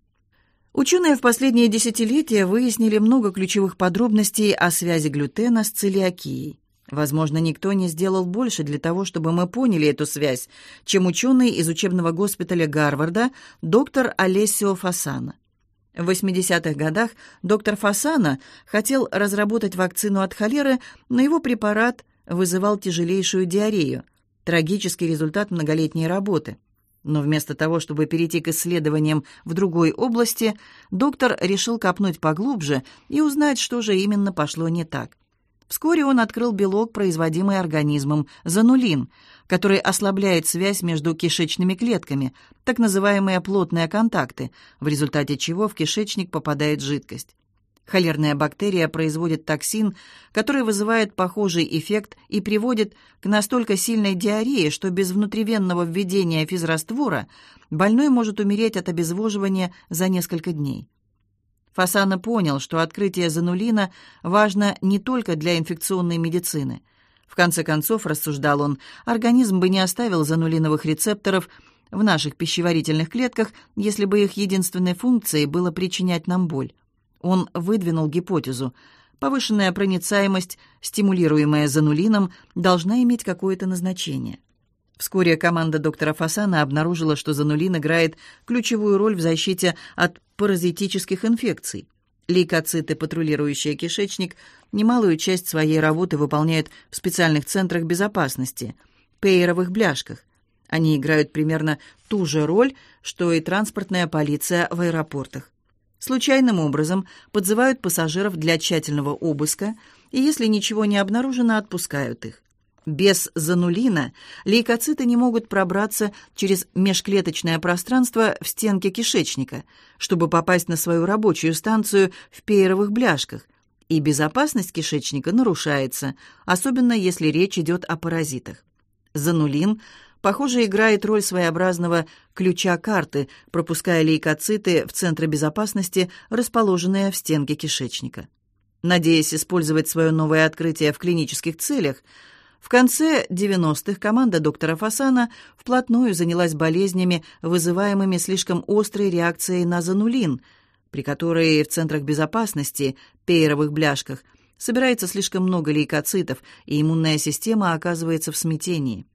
Speaker 1: Ученые в последние десятилетия выяснили много ключевых подробностей о связи глютена с целиакией. Возможно, никто не сделал больше для того, чтобы мы поняли эту связь, чем ученый из учебного госпиталя Гарварда доктор Олесио Фасана. В 80-х годах доктор Фасана хотел разработать вакцину от холеры, но его препарат вызывал тяжелейшую диарею, трагический результат многолетней работы – но вместо того, чтобы перейти к исследованиям в другой области, доктор решил копнуть поглубже и узнать, что же именно пошло не так. Вскоре он открыл белок, производимый организмом, занулин, который ослабляет связь между кишечными клетками, так называемые плотные контакты, в результате чего в кишечник попадает жидкость. Холерная бактерия производит токсин, который вызывает похожий эффект и приводит к настолько сильной диарее, что без внутривенного введения физраствора больной может умереть от обезвоживания за несколько дней. Фасана понял, что открытие занулина важно не только для инфекционной медицины. В конце концов, рассуждал он, организм бы не оставил занулиновых рецепторов в наших пищеварительных клетках, если бы их единственной функцией было причинять нам боль. Он выдвинул гипотезу. Повышенная проницаемость, стимулируемая занулином, должна иметь какое-то назначение. Вскоре команда доктора Фасана обнаружила, что занулин играет ключевую роль в защите от паразитических инфекций. Лейкоциты, патрулирующие кишечник, немалую часть своей работы выполняют в специальных центрах безопасности – пейеровых бляшках. Они играют примерно ту же роль, что и транспортная полиция в аэропортах. Случайным образом подзывают пассажиров для тщательного обыска и, если ничего не обнаружено, отпускают их. Без занулина лейкоциты не могут пробраться через межклеточное пространство в стенке кишечника, чтобы попасть на свою рабочую станцию в пейеровых бляшках, и безопасность кишечника нарушается, особенно если речь идет о паразитах. Занулин, похоже, играет роль своеобразного ключа карты, пропуская лейкоциты в центры безопасности, расположенные в стенке кишечника. Надеясь использовать свое новое открытие в клинических целях, в конце 90-х команда доктора Фасана вплотную занялась болезнями, вызываемыми слишком острой реакцией на занулин, при которой в центрах безопасности, пейеровых бляшках, собирается слишком много лейкоцитов, и иммунная система оказывается в смятении.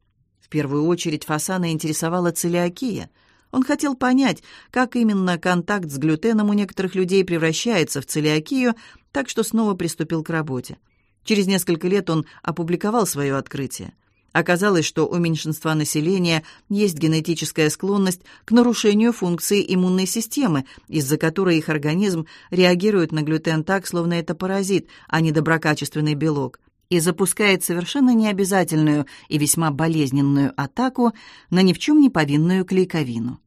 Speaker 1: В первую очередь Фасана интересовала целиакия. Он хотел понять, как именно контакт с глютеном у некоторых людей превращается в целиакию, так что снова приступил к работе. Через несколько лет он опубликовал свое открытие. Оказалось, что у меньшинства населения есть генетическая склонность к нарушению функции иммунной системы, из-за которой их организм реагирует на глютен так, словно это паразит, а не доброкачественный белок, и запускает совершенно необязательную и весьма болезненную атаку на ни в чем не повинную клейковину.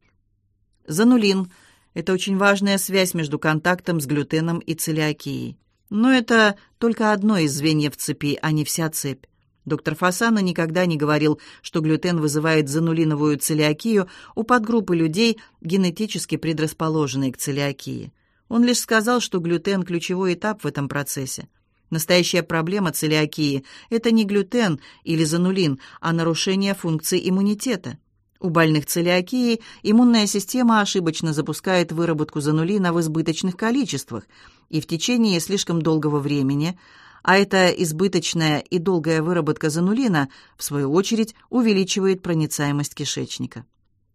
Speaker 1: Занулин – это очень важная связь между контактом с глютеном и целиакией. Но это только одно из звеньев цепи, а не вся цепь. Доктор Фасана никогда не говорил, что глютен вызывает занулиновую целиакию у подгруппы людей, генетически предрасположенной к целиакии. Он лишь сказал, что глютен – ключевой этап в этом процессе. Настоящая проблема целиакии – это не глютен или занулин, а нарушение функции иммунитета. У больных целиакией иммунная система ошибочно запускает выработку занулина в избыточных количествах и в течение слишком долгого времени, а эта избыточная и долгая выработка занулина, в свою очередь, увеличивает проницаемость кишечника.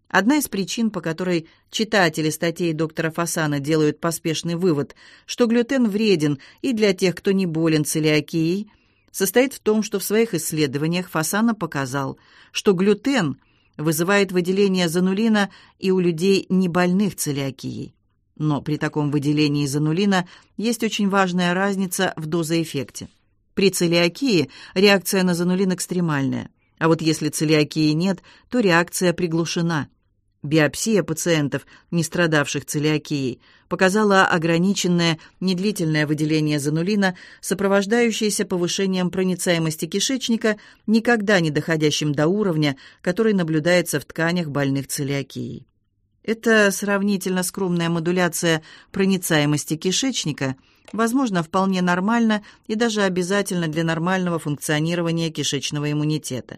Speaker 1: Одна из причин, по которой читатели статей доктора Фасана делают поспешный вывод, что глютен вреден и для тех, кто не болен целиакией, состоит в том, что в своих исследованиях Фасана показал, что глютен – вызывает выделение занулина и у людей, не больных целиакией. Но при таком выделении занулина есть очень важная разница в дозоэффекте. При целиакии реакция на занулин экстремальная, а вот если целиакии нет, то реакция приглушена. Биопсия пациентов, не страдавших целиакией, показала ограниченное, недлительное выделение занулина, сопровождающееся повышением проницаемости кишечника, никогда не доходящим до уровня, который наблюдается в тканях больных целиакией. Эта сравнительно скромная модуляция проницаемости кишечника, возможно, вполне нормальна и даже обязательна для нормального функционирования кишечного иммунитета.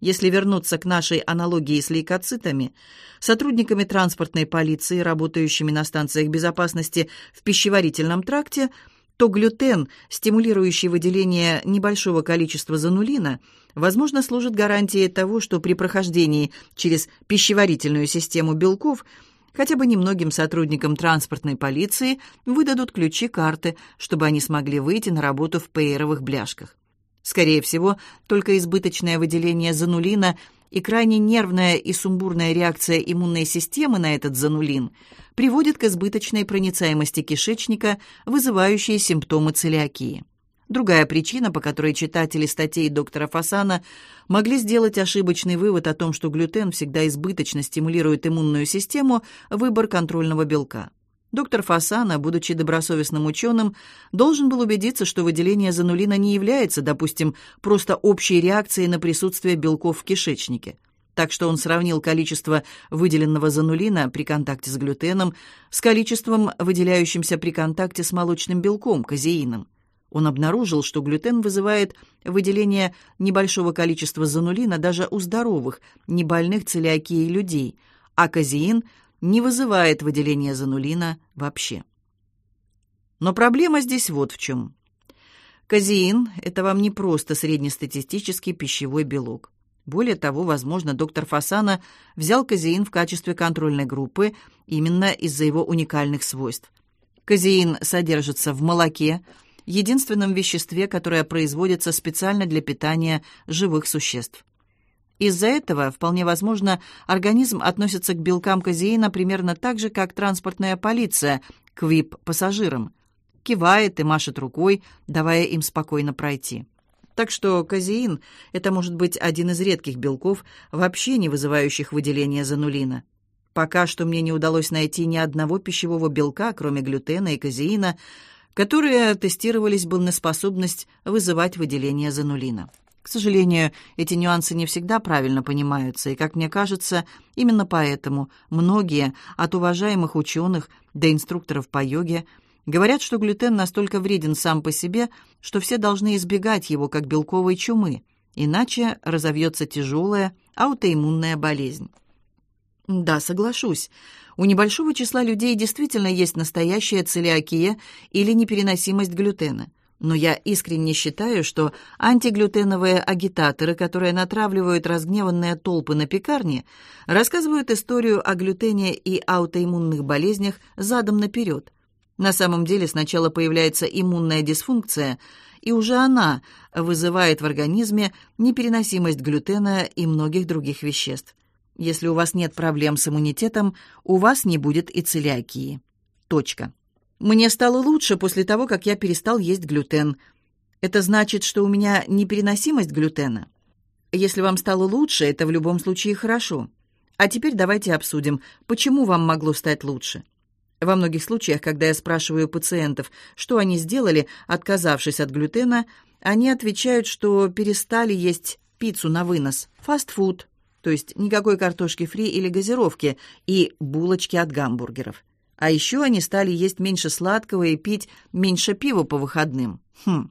Speaker 1: Если вернуться к нашей аналогии с лейкоцитами, сотрудниками транспортной полиции, работающими на станциях безопасности в пищеварительном тракте, то глютен, стимулирующий выделение небольшого количества занулина, возможно, служит гарантией того, что при прохождении через пищеварительную систему белков хотя бы немногим сотрудникам транспортной полиции выдадут ключи-карты, чтобы они смогли выйти на работу в пейеровых бляшках. Скорее всего, только избыточное выделение занулина и крайне нервная и сумбурная реакция иммунной системы на этот занулин приводит к избыточной проницаемости кишечника, вызывающей симптомы целиакии. Другая причина, по которой читатели статей доктора Фасана могли сделать ошибочный вывод о том, что глютен всегда избыточно стимулирует иммунную систему, выбор контрольного белка. Доктор Фасана, будучи добросовестным ученым, должен был убедиться, что выделение занулина не является, допустим, просто общей реакцией на присутствие белков в кишечнике. Так что он сравнил количество выделенного занулина при контакте с глютеном с количеством, выделяющимся при контакте с молочным белком, казеином. Он обнаружил, что глютен вызывает выделение небольшого количества занулина даже у здоровых, небольных целиакией людей, а казеин – не вызывает выделения занулина вообще. Но проблема здесь вот в чем. Казеин – это вам не просто среднестатистический пищевой белок. Более того, возможно, доктор Фасана взял казеин в качестве контрольной группы именно из-за его уникальных свойств. Казеин содержится в молоке, единственном веществе, которое производится специально для питания живых существ. Из-за этого, вполне возможно, организм относится к белкам казеина примерно так же, как транспортная полиция к вип-пассажирам. Кивает и машет рукой, давая им спокойно пройти. Так что казеин – это может быть один из редких белков, вообще не вызывающих выделения занулина. Пока что мне не удалось найти ни одного пищевого белка, кроме глютена и казеина, которые тестировались бы на способность вызывать выделение занулина. К сожалению, эти нюансы не всегда правильно понимаются, и, как мне кажется, именно поэтому многие, от уважаемых ученых до инструкторов по йоге, Говорят, что глютен настолько вреден сам по себе, что все должны избегать его как белковой чумы, иначе разовьется тяжелая аутоиммунная болезнь. Да, соглашусь. У небольшого числа людей действительно есть настоящая целиакия или непереносимость глютена. Но я искренне считаю, что антиглютеновые агитаторы, которые натравливают разгневанные толпы на пекарни, рассказывают историю о глютене и аутоиммунных болезнях задом наперед – на самом деле сначала появляется иммунная дисфункция, и уже она вызывает в организме непереносимость глютена и многих других веществ. Если у вас нет проблем с иммунитетом, у вас не будет и целиакии. Точка. Мне стало лучше после того, как я перестал есть глютен. Это значит, что у меня непереносимость глютена? Если вам стало лучше, это в любом случае хорошо. А теперь давайте обсудим, почему вам могло стать лучше. Во многих случаях, когда я спрашиваю пациентов, что они сделали, отказавшись от глютена, они отвечают, что перестали есть пиццу на вынос, фастфуд, то есть никакой картошки фри или газировки, и булочки от гамбургеров. А еще они стали есть меньше сладкого и пить меньше пива по выходным. Хм.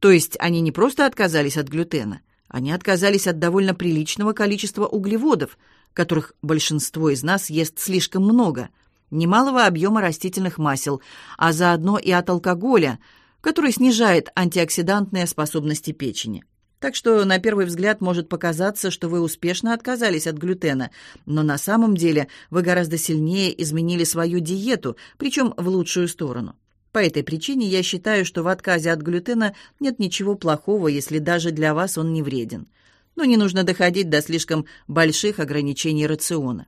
Speaker 1: То есть они не просто отказались от глютена, они отказались от довольно приличного количества углеводов, которых большинство из нас ест слишком много – немалого объема растительных масел, а заодно и от алкоголя, который снижает антиоксидантные способности печени. Так что на первый взгляд может показаться, что вы успешно отказались от глютена, но на самом деле вы гораздо сильнее изменили свою диету, причем в лучшую сторону. По этой причине я считаю, что в отказе от глютена нет ничего плохого, если даже для вас он не вреден. Но не нужно доходить до слишком больших ограничений рациона.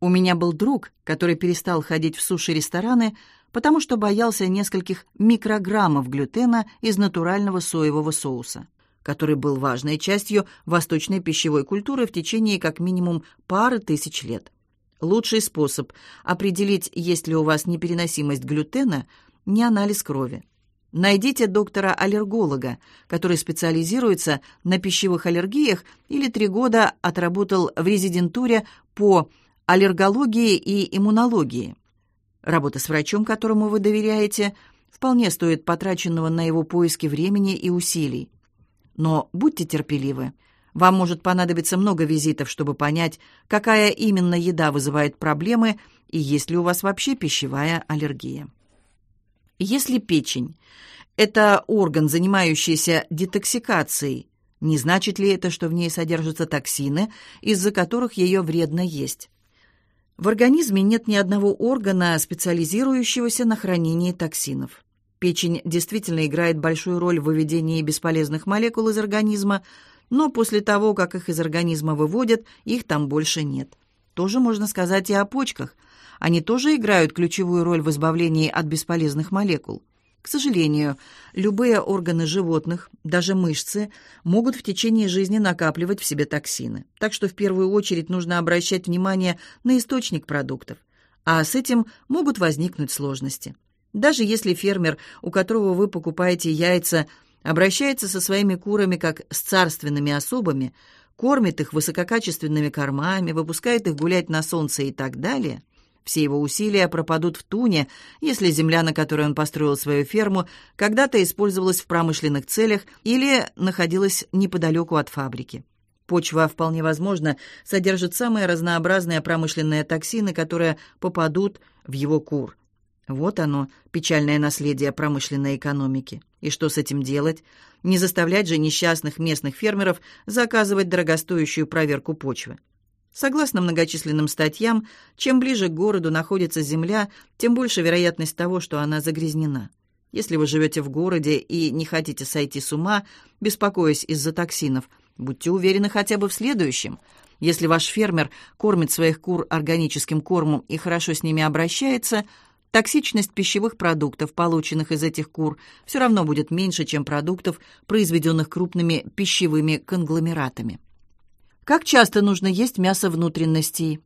Speaker 1: У меня был друг, который перестал ходить в суши-рестораны, потому что боялся нескольких микрограммов глютена из натурального соевого соуса, который был важной частью восточной пищевой культуры в течение как минимум пары тысяч лет. Лучший способ определить, есть ли у вас непереносимость глютена, не анализ крови. Найдите доктора-аллерголога, который специализируется на пищевых аллергиях или три года отработал в резидентуре по аллергологии и иммунологии. Работа с врачом, которому вы доверяете, вполне стоит потраченного на его поиски времени и усилий. Но будьте терпеливы. Вам может понадобиться много визитов, чтобы понять, какая именно еда вызывает проблемы и есть ли у вас вообще пищевая аллергия. Если печень – это орган, занимающийся детоксикацией, не значит ли это, что в ней содержатся токсины, из-за которых ее вредно есть? В организме нет ни одного органа, специализирующегося на хранении токсинов. Печень действительно играет большую роль в выведении бесполезных молекул из организма, но после того, как их из организма выводят, их там больше нет. Тоже можно сказать и о почках. Они тоже играют ключевую роль в избавлении от бесполезных молекул. К сожалению, любые органы животных, даже мышцы, могут в течение жизни накапливать в себе токсины. Так что в первую очередь нужно обращать внимание на источник продуктов. А с этим могут возникнуть сложности. Даже если фермер, у которого вы покупаете яйца, обращается со своими курами как с царственными особами, кормит их высококачественными кормами, выпускает их гулять на солнце и так далее – все его усилия пропадут в туне, если земля, на которой он построил свою ферму, когда-то использовалась в промышленных целях или находилась неподалеку от фабрики. Почва, вполне возможно, содержит самые разнообразные промышленные токсины, которые попадут в его кур. Вот оно, печальное наследие промышленной экономики. И что с этим делать? Не заставлять же несчастных местных фермеров заказывать дорогостоящую проверку почвы. Согласно многочисленным статьям, чем ближе к городу находится земля, тем больше вероятность того, что она загрязнена. Если вы живете в городе и не хотите сойти с ума, беспокоясь из-за токсинов, будьте уверены хотя бы в следующем. Если ваш фермер кормит своих кур органическим кормом и хорошо с ними обращается, Токсичность пищевых продуктов, полученных из этих кур, все равно будет меньше, чем продуктов, произведенных крупными пищевыми конгломератами. Как часто нужно есть мясо внутренностей?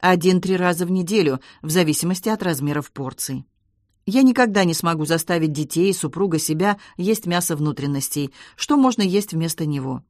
Speaker 1: Один-три раза в неделю, в зависимости от размеров порций. Я никогда не смогу заставить детей, супруга, себя есть мясо внутренностей. Что можно есть вместо него?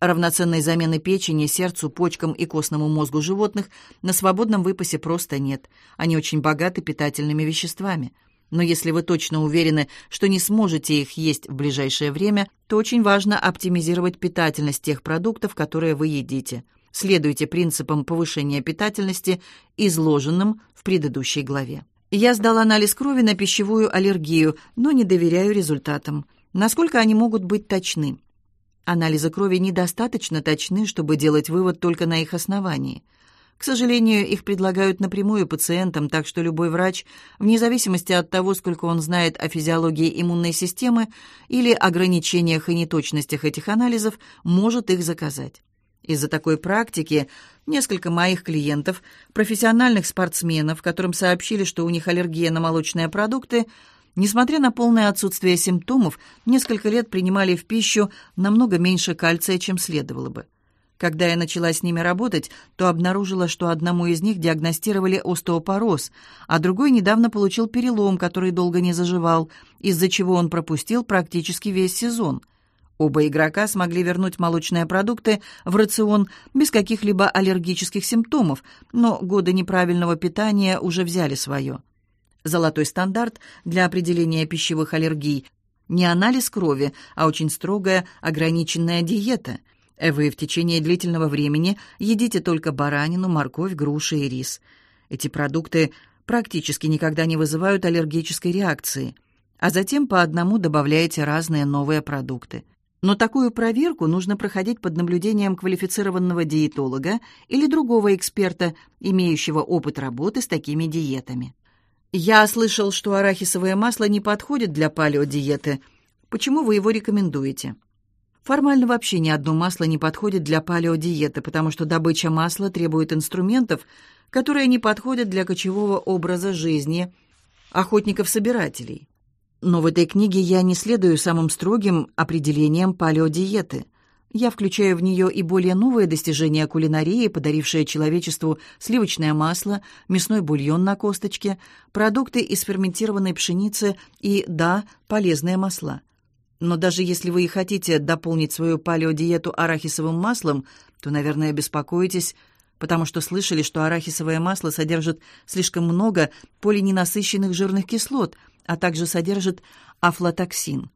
Speaker 1: Равноценной замены печени, сердцу, почкам и костному мозгу животных на свободном выпасе просто нет. Они очень богаты питательными веществами. Но если вы точно уверены, что не сможете их есть в ближайшее время, то очень важно оптимизировать питательность тех продуктов, которые вы едите. Следуйте принципам повышения питательности, изложенным в предыдущей главе. Я сдал анализ крови на пищевую аллергию, но не доверяю результатам. Насколько они могут быть точны? Анализы крови недостаточно точны, чтобы делать вывод только на их основании. К сожалению, их предлагают напрямую пациентам, так что любой врач, вне зависимости от того, сколько он знает о физиологии иммунной системы или ограничениях и неточностях этих анализов, может их заказать. Из-за такой практики несколько моих клиентов, профессиональных спортсменов, которым сообщили, что у них аллергия на молочные продукты, Несмотря на полное отсутствие симптомов, несколько лет принимали в пищу намного меньше кальция, чем следовало бы. Когда я начала с ними работать, то обнаружила, что одному из них диагностировали остеопороз, а другой недавно получил перелом, который долго не заживал, из-за чего он пропустил практически весь сезон. Оба игрока смогли вернуть молочные продукты в рацион без каких-либо аллергических симптомов, но годы неправильного питания уже взяли свое. Золотой стандарт для определения пищевых аллергий – не анализ крови, а очень строгая ограниченная диета. Вы в течение длительного времени едите только баранину, морковь, груши и рис. Эти продукты практически никогда не вызывают аллергической реакции, а затем по одному добавляете разные новые продукты. Но такую проверку нужно проходить под наблюдением квалифицированного диетолога или другого эксперта, имеющего опыт работы с такими диетами. Я слышал, что арахисовое масло не подходит для палеодиеты. Почему вы его рекомендуете? Формально вообще ни одно масло не подходит для палеодиеты, потому что добыча масла требует инструментов, которые не подходят для кочевого образа жизни охотников-собирателей. Но в этой книге я не следую самым строгим определениям палеодиеты – я включаю в нее и более новые достижения кулинарии, подарившие человечеству сливочное масло, мясной бульон на косточке, продукты из ферментированной пшеницы и, да, полезные масла. Но даже если вы и хотите дополнить свою палеодиету арахисовым маслом, то, наверное, беспокоитесь, потому что слышали, что арахисовое масло содержит слишком много полиненасыщенных жирных кислот, а также содержит афлатоксин.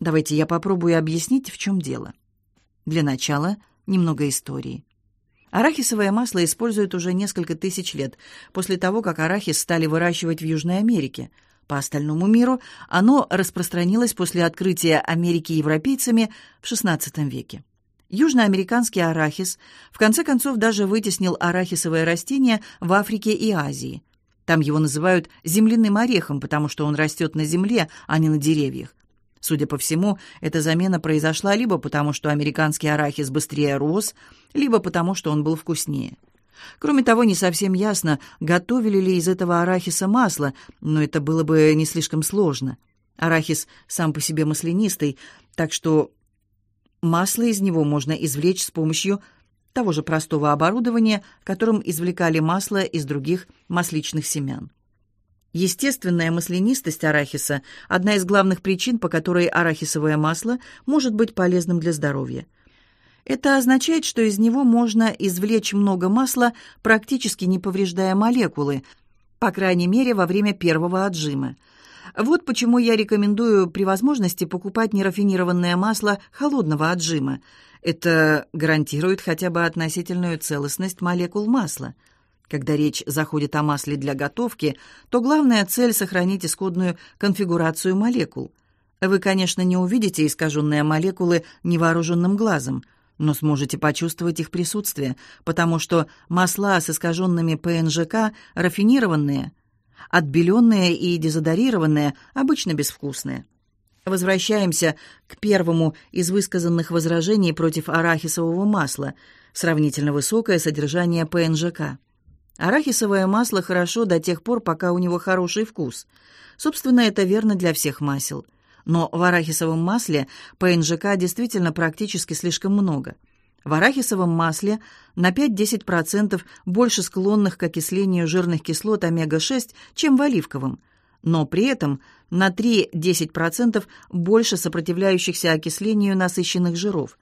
Speaker 1: Давайте я попробую объяснить, в чем дело. Для начала немного истории. Арахисовое масло используют уже несколько тысяч лет, после того, как арахис стали выращивать в Южной Америке. По остальному миру оно распространилось после открытия Америки европейцами в XVI веке. Южноамериканский арахис в конце концов даже вытеснил арахисовое растение в Африке и Азии. Там его называют земляным орехом, потому что он растет на земле, а не на деревьях. Судя по всему, эта замена произошла либо потому, что американский арахис быстрее рос, либо потому, что он был вкуснее. Кроме того, не совсем ясно, готовили ли из этого арахиса масло, но это было бы не слишком сложно. Арахис сам по себе маслянистый, так что масло из него можно извлечь с помощью того же простого оборудования, которым извлекали масло из других масличных семян. Естественная маслянистость арахиса – одна из главных причин, по которой арахисовое масло может быть полезным для здоровья. Это означает, что из него можно извлечь много масла, практически не повреждая молекулы, по крайней мере, во время первого отжима. Вот почему я рекомендую при возможности покупать нерафинированное масло холодного отжима. Это гарантирует хотя бы относительную целостность молекул масла – когда речь заходит о масле для готовки, то главная цель — сохранить исходную конфигурацию молекул. Вы, конечно, не увидите искаженные молекулы невооруженным глазом, но сможете почувствовать их присутствие, потому что масла с искаженными ПНЖК рафинированные, отбеленные и дезодорированные, обычно безвкусные. Возвращаемся к первому из высказанных возражений против арахисового масла – сравнительно высокое содержание ПНЖК. Арахисовое масло хорошо до тех пор, пока у него хороший вкус. Собственно, это верно для всех масел. Но в арахисовом масле ПНЖК действительно практически слишком много. В арахисовом масле на 5-10% больше склонных к окислению жирных кислот омега-6, чем в оливковом, но при этом на 3-10% больше сопротивляющихся окислению насыщенных жиров.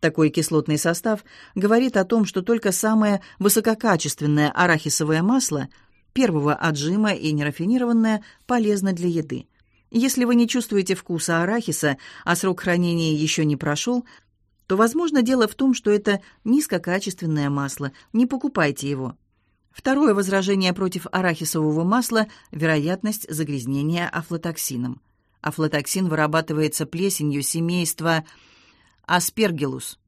Speaker 1: Такой кислотный состав говорит о том, что только самое высококачественное арахисовое масло первого отжима и нерафинированное полезно для еды. Если вы не чувствуете вкуса арахиса, а срок хранения еще не прошел, то, возможно, дело в том, что это низкокачественное масло, не покупайте его. Второе возражение против арахисового масла – вероятность загрязнения афлатоксином. Афлатоксин вырабатывается плесенью семейства аспергиллус.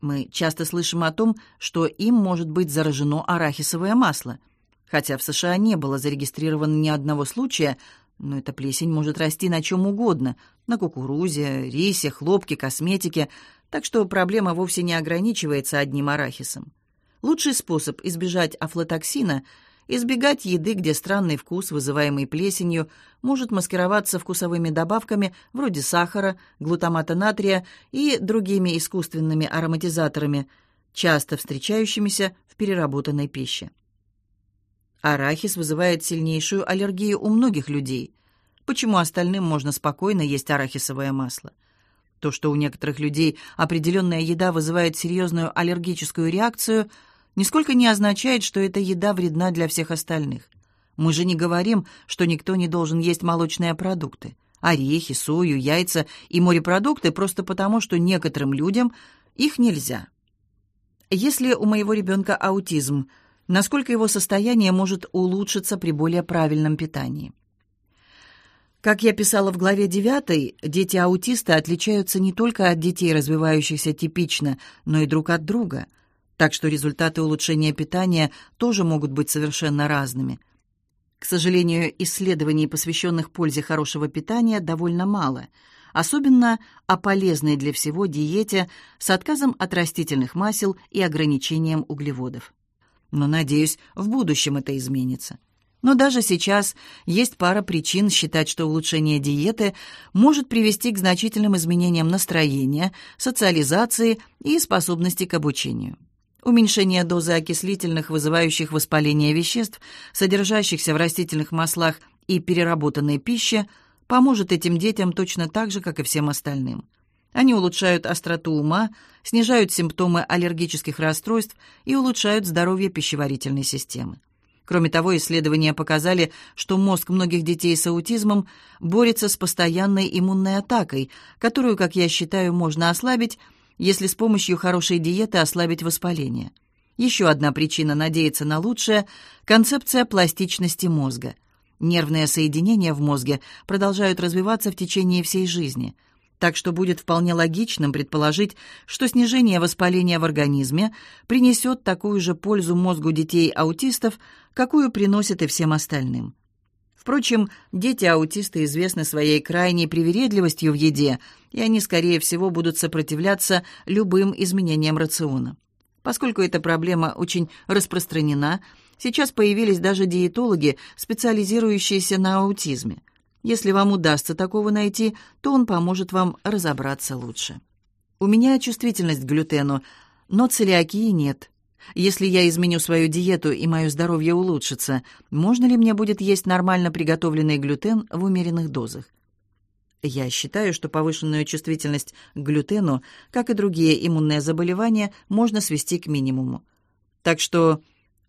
Speaker 1: Мы часто слышим о том, что им может быть заражено арахисовое масло. Хотя в США не было зарегистрировано ни одного случая, но эта плесень может расти на чем угодно – на кукурузе, рисе, хлопке, косметике, так что проблема вовсе не ограничивается одним арахисом. Лучший способ избежать афлатоксина – избегать еды, где странный вкус, вызываемый плесенью, может маскироваться вкусовыми добавками вроде сахара, глутамата натрия и другими искусственными ароматизаторами, часто встречающимися в переработанной пище. Арахис вызывает сильнейшую аллергию у многих людей. Почему остальным можно спокойно есть арахисовое масло? То, что у некоторых людей определенная еда вызывает серьезную аллергическую реакцию, нисколько не означает, что эта еда вредна для всех остальных. Мы же не говорим, что никто не должен есть молочные продукты. Орехи, сою, яйца и морепродукты просто потому, что некоторым людям их нельзя. Если у моего ребенка аутизм – насколько его состояние может улучшиться при более правильном питании. Как я писала в главе 9, дети-аутисты отличаются не только от детей, развивающихся типично, но и друг от друга. Так что результаты улучшения питания тоже могут быть совершенно разными. К сожалению, исследований, посвященных пользе хорошего питания, довольно мало, особенно о полезной для всего диете с отказом от растительных масел и ограничением углеводов но, надеюсь, в будущем это изменится. Но даже сейчас есть пара причин считать, что улучшение диеты может привести к значительным изменениям настроения, социализации и способности к обучению. Уменьшение дозы окислительных, вызывающих воспаление веществ, содержащихся в растительных маслах и переработанной пище, поможет этим детям точно так же, как и всем остальным. Они улучшают остроту ума, снижают симптомы аллергических расстройств и улучшают здоровье пищеварительной системы. Кроме того, исследования показали, что мозг многих детей с аутизмом борется с постоянной иммунной атакой, которую, как я считаю, можно ослабить, если с помощью хорошей диеты ослабить воспаление. Еще одна причина надеяться на лучшее – концепция пластичности мозга. Нервные соединения в мозге продолжают развиваться в течение всей жизни – так что будет вполне логичным предположить, что снижение воспаления в организме принесет такую же пользу мозгу детей-аутистов, какую приносит и всем остальным. Впрочем, дети-аутисты известны своей крайней привередливостью в еде, и они, скорее всего, будут сопротивляться любым изменениям рациона. Поскольку эта проблема очень распространена, сейчас появились даже диетологи, специализирующиеся на аутизме – если вам удастся такого найти, то он поможет вам разобраться лучше. У меня чувствительность к глютену, но целиакии нет. Если я изменю свою диету и мое здоровье улучшится, можно ли мне будет есть нормально приготовленный глютен в умеренных дозах? Я считаю, что повышенную чувствительность к глютену, как и другие иммунные заболевания, можно свести к минимуму. Так что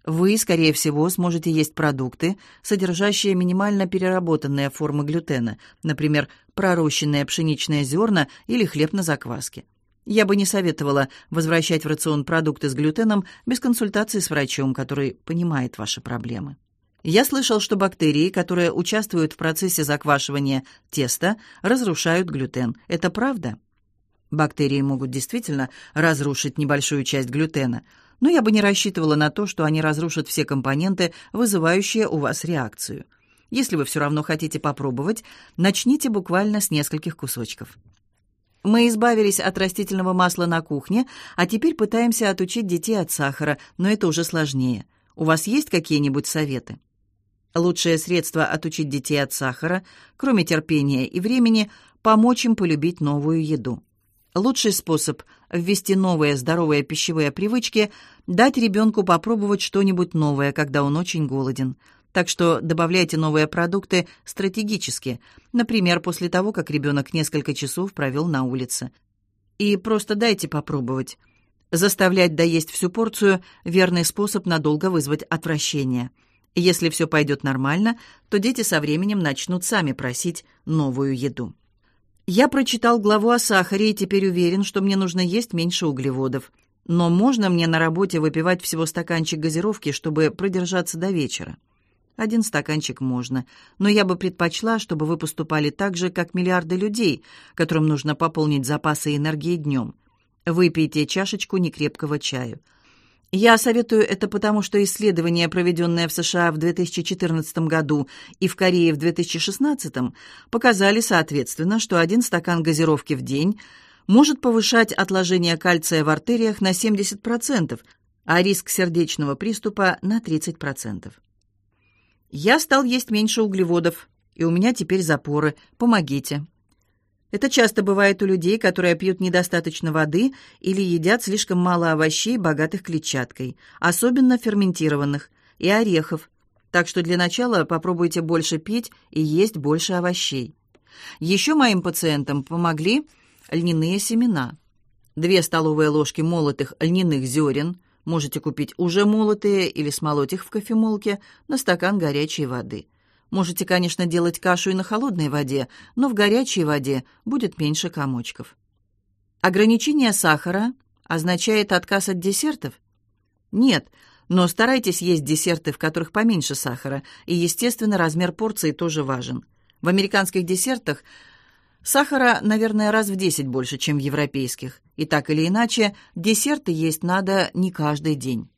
Speaker 1: вы, скорее всего, сможете есть продукты, содержащие минимально переработанные формы глютена, например, пророщенные пшеничные зерна или хлеб на закваске. Я бы не советовала возвращать в рацион продукты с глютеном без консультации с врачом, который понимает ваши проблемы. Я слышал, что бактерии, которые участвуют в процессе заквашивания теста, разрушают глютен. Это правда? Бактерии могут действительно разрушить небольшую часть глютена – но я бы не рассчитывала на то, что они разрушат все компоненты, вызывающие у вас реакцию. Если вы все равно хотите попробовать, начните буквально с нескольких кусочков. Мы избавились от растительного масла на кухне, а теперь пытаемся отучить детей от сахара, но это уже сложнее. У вас есть какие-нибудь советы? Лучшее средство отучить детей от сахара, кроме терпения и времени, помочь им полюбить новую еду. Лучший способ ввести новые здоровые пищевые привычки – дать ребенку попробовать что-нибудь новое, когда он очень голоден. Так что добавляйте новые продукты стратегически, например, после того, как ребенок несколько часов провел на улице. И просто дайте попробовать. Заставлять доесть всю порцию – верный способ надолго вызвать отвращение. Если все пойдет нормально, то дети со временем начнут сами просить новую еду. Я прочитал главу о сахаре и теперь уверен, что мне нужно есть меньше углеводов. Но можно мне на работе выпивать всего стаканчик газировки, чтобы продержаться до вечера? Один стаканчик можно, но я бы предпочла, чтобы вы поступали так же, как миллиарды людей, которым нужно пополнить запасы энергии днем. Выпейте чашечку некрепкого чаю – я советую это потому, что исследования, проведенные в США в 2014 году и в Корее в 2016, показали, соответственно, что один стакан газировки в день может повышать отложение кальция в артериях на 70%, а риск сердечного приступа на 30%. Я стал есть меньше углеводов, и у меня теперь запоры. Помогите. Это часто бывает у людей, которые пьют недостаточно воды или едят слишком мало овощей, богатых клетчаткой, особенно ферментированных, и орехов. Так что для начала попробуйте больше пить и есть больше овощей. Еще моим пациентам помогли льняные семена. Две столовые ложки молотых льняных зерен, можете купить уже молотые или смолоть их в кофемолке на стакан горячей воды – Можете, конечно, делать кашу и на холодной воде, но в горячей воде будет меньше комочков. Ограничение сахара означает отказ от десертов? Нет, но старайтесь есть десерты, в которых поменьше сахара, и, естественно, размер порции тоже важен. В американских десертах сахара, наверное, раз в 10 больше, чем в европейских. И так или иначе, десерты есть надо не каждый день.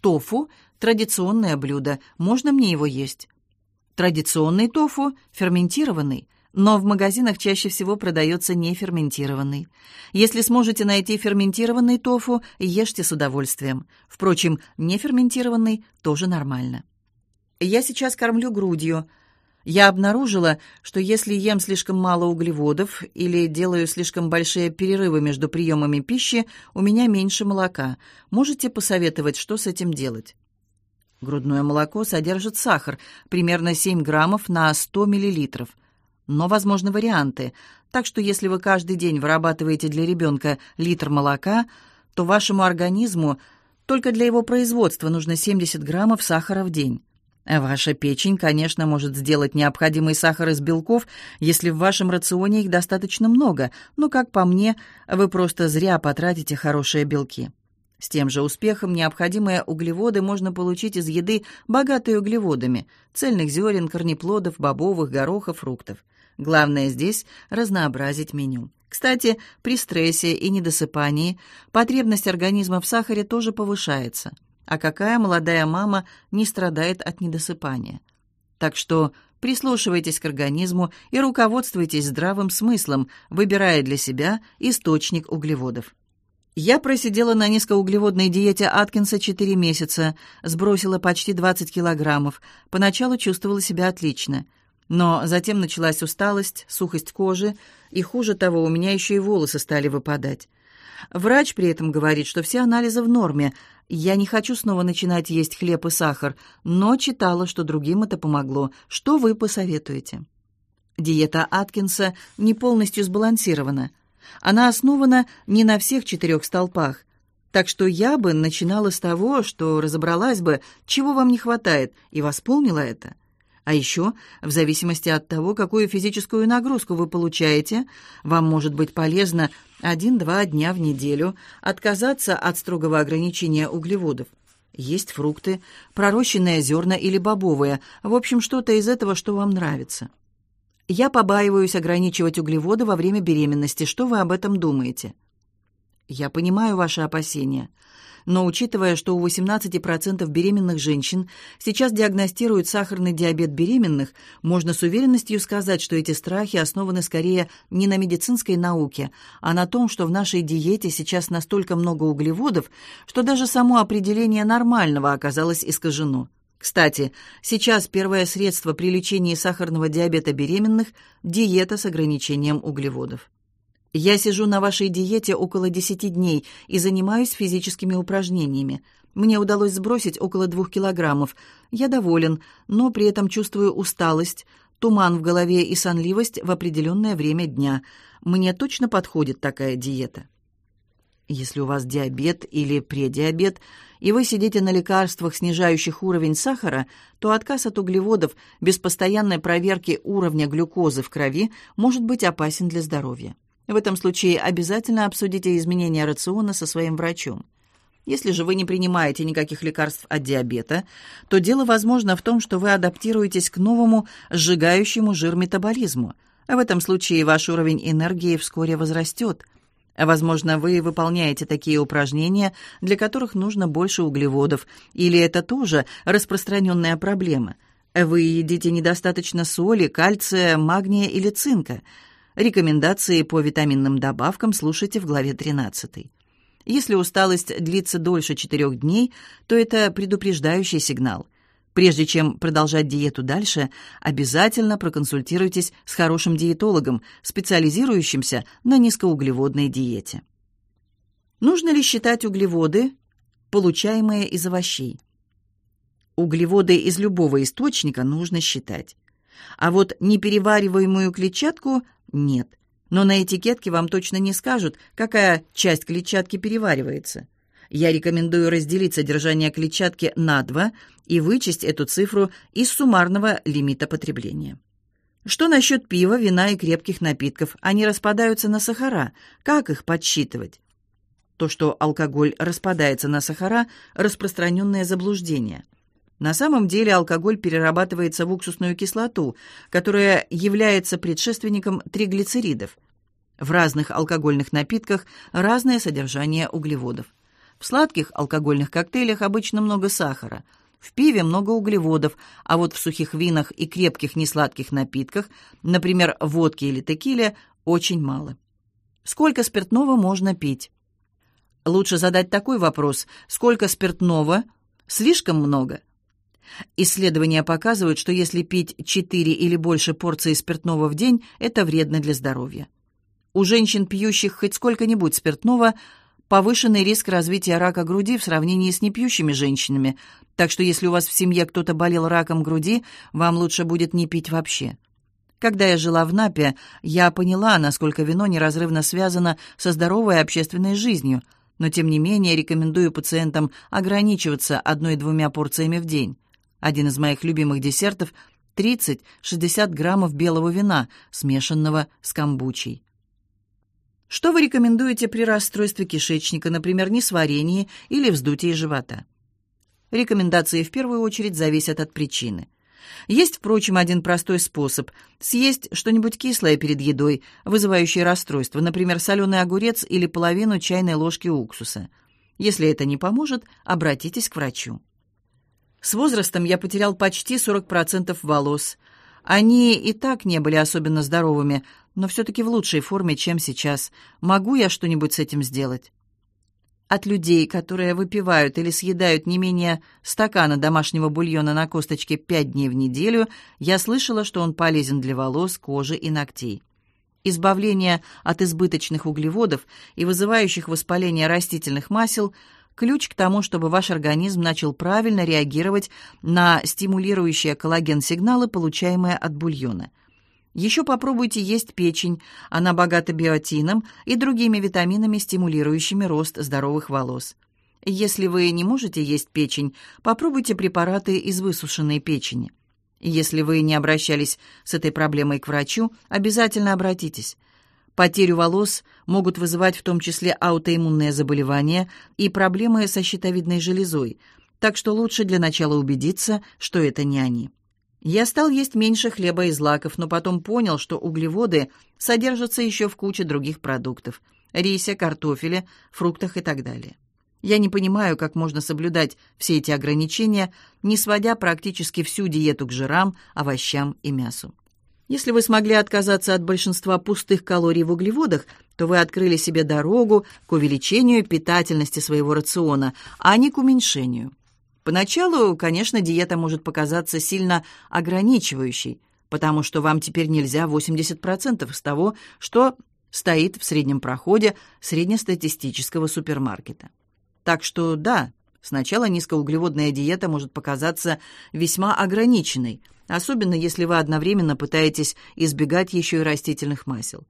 Speaker 1: Тофу – традиционное блюдо, можно мне его есть? Традиционный тофу – ферментированный, но в магазинах чаще всего продается неферментированный. Если сможете найти ферментированный тофу, ешьте с удовольствием. Впрочем, неферментированный тоже нормально. Я сейчас кормлю грудью. Я обнаружила, что если ем слишком мало углеводов или делаю слишком большие перерывы между приемами пищи, у меня меньше молока. Можете посоветовать, что с этим делать? Грудное молоко содержит сахар, примерно 7 граммов на 100 миллилитров. Но возможны варианты, так что если вы каждый день вырабатываете для ребенка литр молока, то вашему организму только для его производства нужно 70 граммов сахара в день. Ваша печень, конечно, может сделать необходимый сахар из белков, если в вашем рационе их достаточно много, но, как по мне, вы просто зря потратите хорошие белки. С тем же успехом необходимые углеводы можно получить из еды, богатой углеводами, цельных зерен, корнеплодов, бобовых, горохов, фруктов. Главное здесь – разнообразить меню. Кстати, при стрессе и недосыпании потребность организма в сахаре тоже повышается. А какая молодая мама не страдает от недосыпания? Так что прислушивайтесь к организму и руководствуйтесь здравым смыслом, выбирая для себя источник углеводов. Я просидела на низкоуглеводной диете Аткинса 4 месяца, сбросила почти 20 килограммов. Поначалу чувствовала себя отлично. Но затем началась усталость, сухость кожи, и хуже того, у меня еще и волосы стали выпадать. Врач при этом говорит, что все анализы в норме. Я не хочу снова начинать есть хлеб и сахар, но читала, что другим это помогло. Что вы посоветуете? Диета Аткинса не полностью сбалансирована – она основана не на всех четырех столпах. Так что я бы начинала с того, что разобралась бы, чего вам не хватает, и восполнила это. А еще, в зависимости от того, какую физическую нагрузку вы получаете, вам может быть полезно один-два дня в неделю отказаться от строгого ограничения углеводов. Есть фрукты, пророщенные зерна или бобовые, в общем, что-то из этого, что вам нравится. Я побаиваюсь ограничивать углеводы во время беременности. Что вы об этом думаете? Я понимаю ваши опасения. Но учитывая, что у 18% беременных женщин сейчас диагностируют сахарный диабет беременных, можно с уверенностью сказать, что эти страхи основаны скорее не на медицинской науке, а на том, что в нашей диете сейчас настолько много углеводов, что даже само определение нормального оказалось искажено. Кстати, сейчас первое средство при лечении сахарного диабета беременных – диета с ограничением углеводов. Я сижу на вашей диете около 10 дней и занимаюсь физическими упражнениями. Мне удалось сбросить около двух килограммов. Я доволен, но при этом чувствую усталость, туман в голове и сонливость в определенное время дня. Мне точно подходит такая диета. Если у вас диабет или предиабет, и вы сидите на лекарствах, снижающих уровень сахара, то отказ от углеводов без постоянной проверки уровня глюкозы в крови может быть опасен для здоровья. В этом случае обязательно обсудите изменения рациона со своим врачом. Если же вы не принимаете никаких лекарств от диабета, то дело возможно в том, что вы адаптируетесь к новому сжигающему жир метаболизму. В этом случае ваш уровень энергии вскоре возрастет. Возможно, вы выполняете такие упражнения, для которых нужно больше углеводов, или это тоже распространенная проблема. Вы едите недостаточно соли, кальция, магния или цинка – Рекомендации по витаминным добавкам слушайте в главе 13. Если усталость длится дольше 4 дней, то это предупреждающий сигнал. Прежде чем продолжать диету дальше, обязательно проконсультируйтесь с хорошим диетологом, специализирующимся на низкоуглеводной диете. Нужно ли считать углеводы, получаемые из овощей? Углеводы из любого источника нужно считать. А вот неперевариваемую клетчатку нет. Но на этикетке вам точно не скажут, какая часть клетчатки переваривается. Я рекомендую разделить содержание клетчатки на два и вычесть эту цифру из суммарного лимита потребления. Что насчет пива, вина и крепких напитков? Они распадаются на сахара. Как их подсчитывать? То, что алкоголь распадается на сахара – распространенное заблуждение – на самом деле алкоголь перерабатывается в уксусную кислоту, которая является предшественником триглицеридов. В разных алкогольных напитках разное содержание углеводов. В сладких алкогольных коктейлях обычно много сахара, в пиве много углеводов, а вот в сухих винах и крепких несладких напитках, например, водке или текиле, очень мало. Сколько спиртного можно пить? Лучше задать такой вопрос: сколько спиртного? Слишком много. Исследования показывают, что если пить 4 или больше порций спиртного в день, это вредно для здоровья. У женщин, пьющих хоть сколько-нибудь спиртного, повышенный риск развития рака груди в сравнении с непьющими женщинами, так что если у вас в семье кто-то болел раком груди, вам лучше будет не пить вообще. Когда я жила в Напе, я поняла, насколько вино неразрывно связано со здоровой общественной жизнью, но тем не менее рекомендую пациентам ограничиваться одной-двумя порциями в день. Один из моих любимых десертов — 30-60 граммов белого вина, смешанного с камбучей. Что вы рекомендуете при расстройстве кишечника, например, несварении или вздутии живота? Рекомендации в первую очередь зависят от причины. Есть, впрочем, один простой способ – съесть что-нибудь кислое перед едой, вызывающее расстройство, например, соленый огурец или половину чайной ложки уксуса. Если это не поможет, обратитесь к врачу. С возрастом я потерял почти 40% волос. Они и так не были особенно здоровыми, но все-таки в лучшей форме, чем сейчас. Могу я что-нибудь с этим сделать? От людей, которые выпивают или съедают не менее стакана домашнего бульона на косточке 5 дней в неделю, я слышала, что он полезен для волос, кожи и ногтей. Избавление от избыточных углеводов и вызывающих воспаление растительных масел – ключ к тому, чтобы ваш организм начал правильно реагировать на стимулирующие коллаген-сигналы, получаемые от бульона. Еще попробуйте есть печень, она богата биотином и другими витаминами, стимулирующими рост здоровых волос. Если вы не можете есть печень, попробуйте препараты из высушенной печени. Если вы не обращались с этой проблемой к врачу, обязательно обратитесь. Потерю волос могут вызывать в том числе аутоиммунные заболевания и проблемы со щитовидной железой, так что лучше для начала убедиться, что это не они. Я стал есть меньше хлеба и злаков, но потом понял, что углеводы содержатся еще в куче других продуктов. рисе, картофеле, фруктах и так далее. Я не понимаю, как можно соблюдать все эти ограничения, не сводя практически всю диету к жирам, овощам и мясу. Если вы смогли отказаться от большинства пустых калорий в углеводах, то вы открыли себе дорогу к увеличению питательности своего рациона, а не к уменьшению. Поначалу, конечно, диета может показаться сильно ограничивающей, потому что вам теперь нельзя 80% из того, что стоит в среднем проходе среднестатистического супермаркета. Так что да, сначала низкоуглеводная диета может показаться весьма ограниченной, особенно если вы одновременно пытаетесь избегать еще и растительных масел.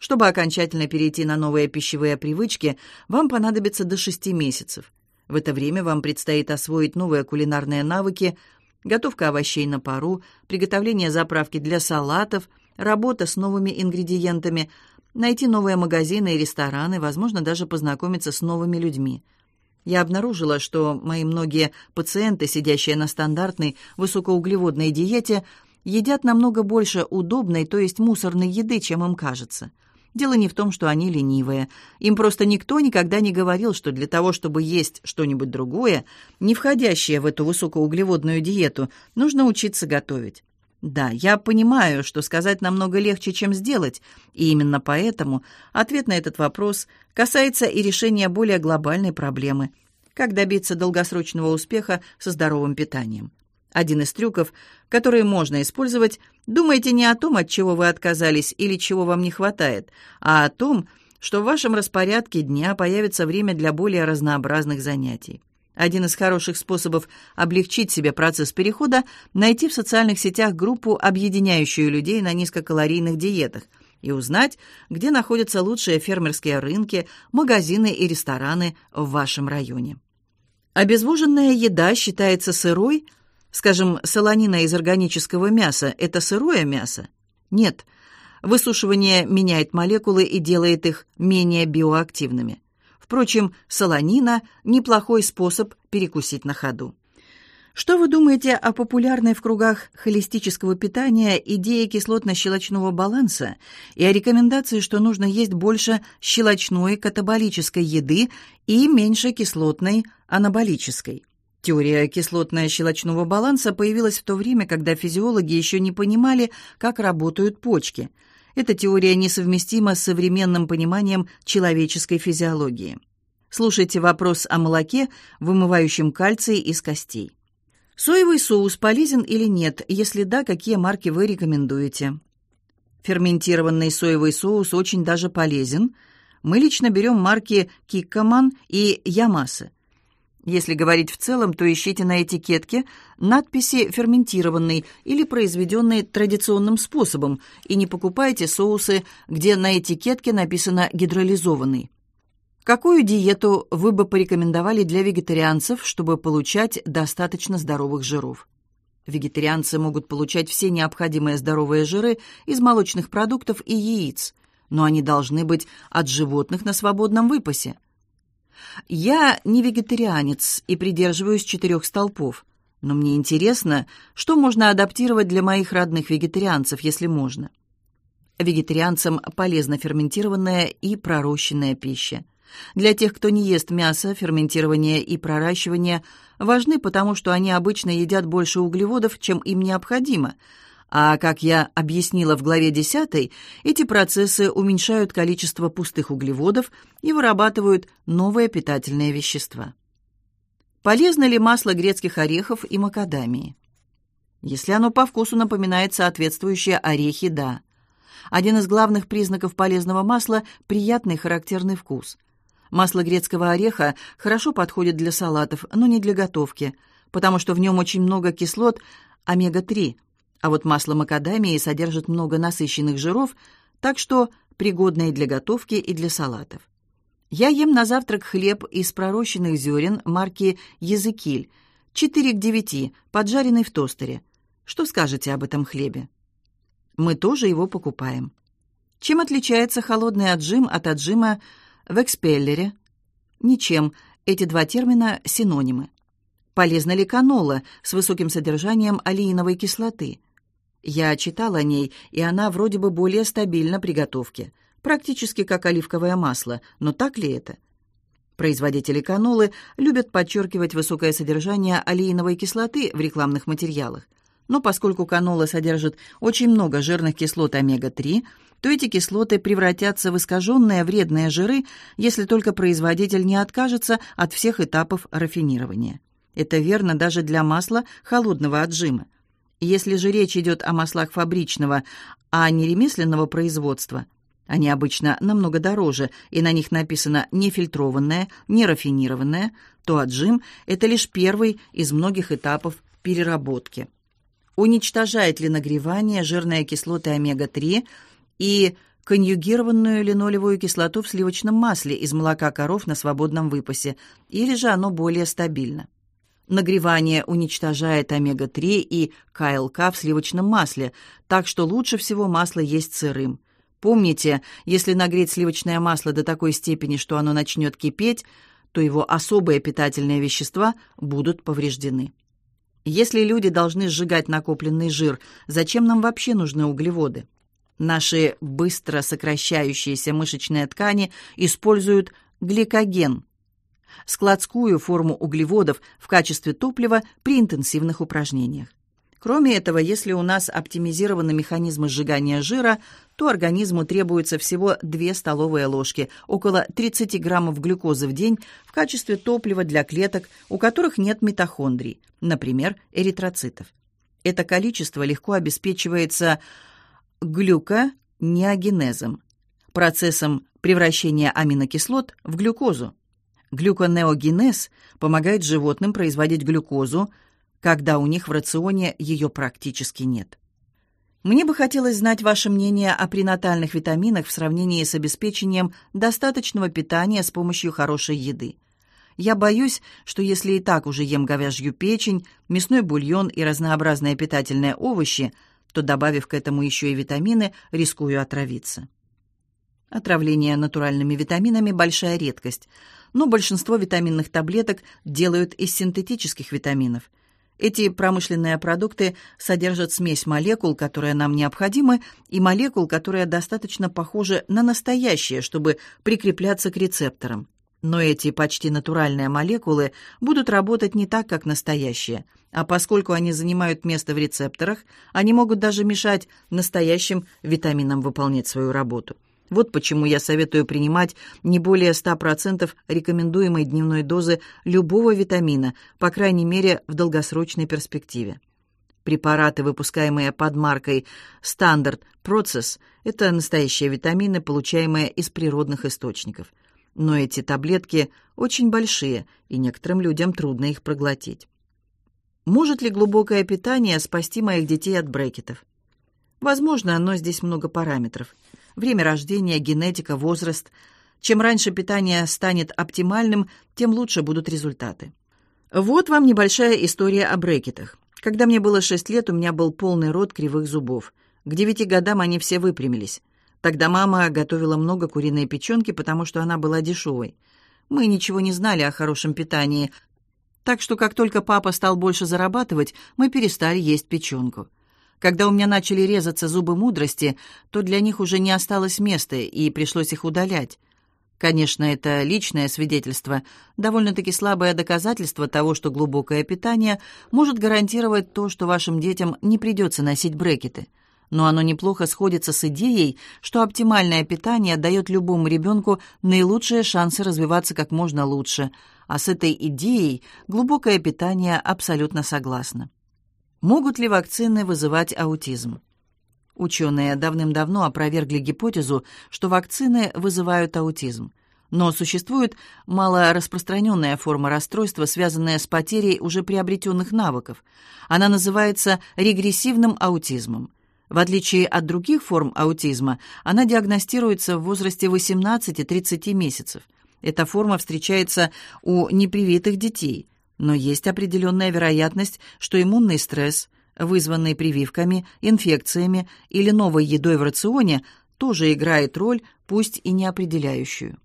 Speaker 1: Чтобы окончательно перейти на новые пищевые привычки, вам понадобится до 6 месяцев. В это время вам предстоит освоить новые кулинарные навыки, готовка овощей на пару, приготовление заправки для салатов, работа с новыми ингредиентами, найти новые магазины и рестораны, возможно, даже познакомиться с новыми людьми – я обнаружила, что мои многие пациенты, сидящие на стандартной высокоуглеводной диете, едят намного больше удобной, то есть мусорной еды, чем им кажется. Дело не в том, что они ленивые. Им просто никто никогда не говорил, что для того, чтобы есть что-нибудь другое, не входящее в эту высокоуглеводную диету, нужно учиться готовить. Да, я понимаю, что сказать намного легче, чем сделать, и именно поэтому ответ на этот вопрос касается и решения более глобальной проблемы – как добиться долгосрочного успеха со здоровым питанием. Один из трюков, которые можно использовать, думайте не о том, от чего вы отказались или чего вам не хватает, а о том, что в вашем распорядке дня появится время для более разнообразных занятий. Один из хороших способов облегчить себе процесс перехода – найти в социальных сетях группу, объединяющую людей на низкокалорийных диетах, и узнать, где находятся лучшие фермерские рынки, магазины и рестораны в вашем районе. Обезвоженная еда считается сырой? Скажем, солонина из органического мяса – это сырое мясо? Нет. Высушивание меняет молекулы и делает их менее биоактивными. Впрочем, солонина – неплохой способ перекусить на ходу. Что вы думаете о популярной в кругах холистического питания идее кислотно-щелочного баланса и о рекомендации, что нужно есть больше щелочной катаболической еды и меньше кислотной анаболической? Теория кислотно-щелочного баланса появилась в то время, когда физиологи еще не понимали, как работают почки – эта теория несовместима с современным пониманием человеческой физиологии. Слушайте вопрос о молоке, вымывающем кальций из костей. Соевый соус полезен или нет? Если да, какие марки вы рекомендуете? Ферментированный соевый соус очень даже полезен. Мы лично берем марки Киккоман и Ямаса. Если говорить в целом, то ищите на этикетке надписи «ферментированный» или «произведенный традиционным способом» и не покупайте соусы, где на этикетке написано «гидролизованный». Какую диету вы бы порекомендовали для вегетарианцев, чтобы получать достаточно здоровых жиров? Вегетарианцы могут получать все необходимые здоровые жиры из молочных продуктов и яиц, но они должны быть от животных на свободном выпасе – я не вегетарианец и придерживаюсь четырех столпов, но мне интересно, что можно адаптировать для моих родных вегетарианцев, если можно. Вегетарианцам полезна ферментированная и пророщенная пища. Для тех, кто не ест мясо, ферментирование и проращивание важны, потому что они обычно едят больше углеводов, чем им необходимо – а, как я объяснила в главе 10, эти процессы уменьшают количество пустых углеводов и вырабатывают новые питательные вещества. Полезно ли масло грецких орехов и макадамии? Если оно по вкусу напоминает соответствующие орехи, да. Один из главных признаков полезного масла – приятный характерный вкус. Масло грецкого ореха хорошо подходит для салатов, но не для готовки, потому что в нем очень много кислот омега-3 – а вот масло макадамии содержит много насыщенных жиров, так что пригодное для готовки и для салатов. Я ем на завтрак хлеб из пророщенных зерен марки «Языкиль», 4 к 9, поджаренный в тостере. Что скажете об этом хлебе? Мы тоже его покупаем. Чем отличается холодный отжим от отжима в экспеллере? Ничем. Эти два термина – синонимы. Полезна ли канола с высоким содержанием алииновой кислоты? Я читал о ней, и она вроде бы более стабильна при готовке. практически как оливковое масло, но так ли это? Производители канолы любят подчеркивать высокое содержание олеиновой кислоты в рекламных материалах. Но поскольку канола содержит очень много жирных кислот омега-3, то эти кислоты превратятся в искаженные вредные жиры, если только производитель не откажется от всех этапов рафинирования. Это верно даже для масла холодного отжима. Если же речь идет о маслах фабричного, а не ремесленного производства, они обычно намного дороже, и на них написано «нефильтрованное», «нерафинированное», то отжим – это лишь первый из многих этапов переработки. Уничтожает ли нагревание жирные кислоты омега-3 и конъюгированную линолевую кислоту в сливочном масле из молока коров на свободном выпасе, или же оно более стабильно? Нагревание уничтожает омега-3 и КЛК в сливочном масле, так что лучше всего масло есть сырым. Помните, если нагреть сливочное масло до такой степени, что оно начнет кипеть, то его особые питательные вещества будут повреждены. Если люди должны сжигать накопленный жир, зачем нам вообще нужны углеводы? Наши быстро сокращающиеся мышечные ткани используют гликоген – складскую форму углеводов в качестве топлива при интенсивных упражнениях. Кроме этого, если у нас оптимизированы механизмы сжигания жира, то организму требуется всего 2 столовые ложки, около 30 граммов глюкозы в день в качестве топлива для клеток, у которых нет митохондрий, например, эритроцитов. Это количество легко обеспечивается глюконеогенезом, процессом превращения аминокислот в глюкозу. Глюконеогенез помогает животным производить глюкозу, когда у них в рационе ее практически нет. Мне бы хотелось знать ваше мнение о пренатальных витаминах в сравнении с обеспечением достаточного питания с помощью хорошей еды. Я боюсь, что если и так уже ем говяжью печень, мясной бульон и разнообразные питательные овощи, то, добавив к этому еще и витамины, рискую отравиться. Отравление натуральными витаминами – большая редкость – но большинство витаминных таблеток делают из синтетических витаминов. Эти промышленные продукты содержат смесь молекул, которые нам необходимы, и молекул, которые достаточно похожи на настоящие, чтобы прикрепляться к рецепторам. Но эти почти натуральные молекулы будут работать не так, как настоящие, а поскольку они занимают место в рецепторах, они могут даже мешать настоящим витаминам выполнять свою работу. Вот почему я советую принимать не более 100% рекомендуемой дневной дозы любого витамина, по крайней мере, в долгосрочной перспективе. Препараты, выпускаемые под маркой Standard Process, это настоящие витамины, получаемые из природных источников. Но эти таблетки очень большие, и некоторым людям трудно их проглотить. Может ли глубокое питание спасти моих детей от брекетов? Возможно, но здесь много параметров – время рождения, генетика, возраст. Чем раньше питание станет оптимальным, тем лучше будут результаты. Вот вам небольшая история о брекетах. Когда мне было 6 лет, у меня был полный рот кривых зубов. К 9 годам они все выпрямились. Тогда мама готовила много куриной печенки, потому что она была дешевой. Мы ничего не знали о хорошем питании, так что как только папа стал больше зарабатывать, мы перестали есть печенку. Когда у меня начали резаться зубы мудрости, то для них уже не осталось места, и пришлось их удалять. Конечно, это личное свидетельство, довольно-таки слабое доказательство того, что глубокое питание может гарантировать то, что вашим детям не придется носить брекеты. Но оно неплохо сходится с идеей, что оптимальное питание дает любому ребенку наилучшие шансы развиваться как можно лучше, а с этой идеей глубокое питание абсолютно согласно. Могут ли вакцины вызывать аутизм? Ученые давным-давно опровергли гипотезу, что вакцины вызывают аутизм. Но существует малораспространенная форма расстройства, связанная с потерей уже приобретенных навыков. Она называется регрессивным аутизмом. В отличие от других форм аутизма, она диагностируется в возрасте 18-30 месяцев. Эта форма встречается у непривитых детей – но есть определенная вероятность, что иммунный стресс, вызванный прививками, инфекциями или новой едой в рационе, тоже играет роль, пусть и не определяющую.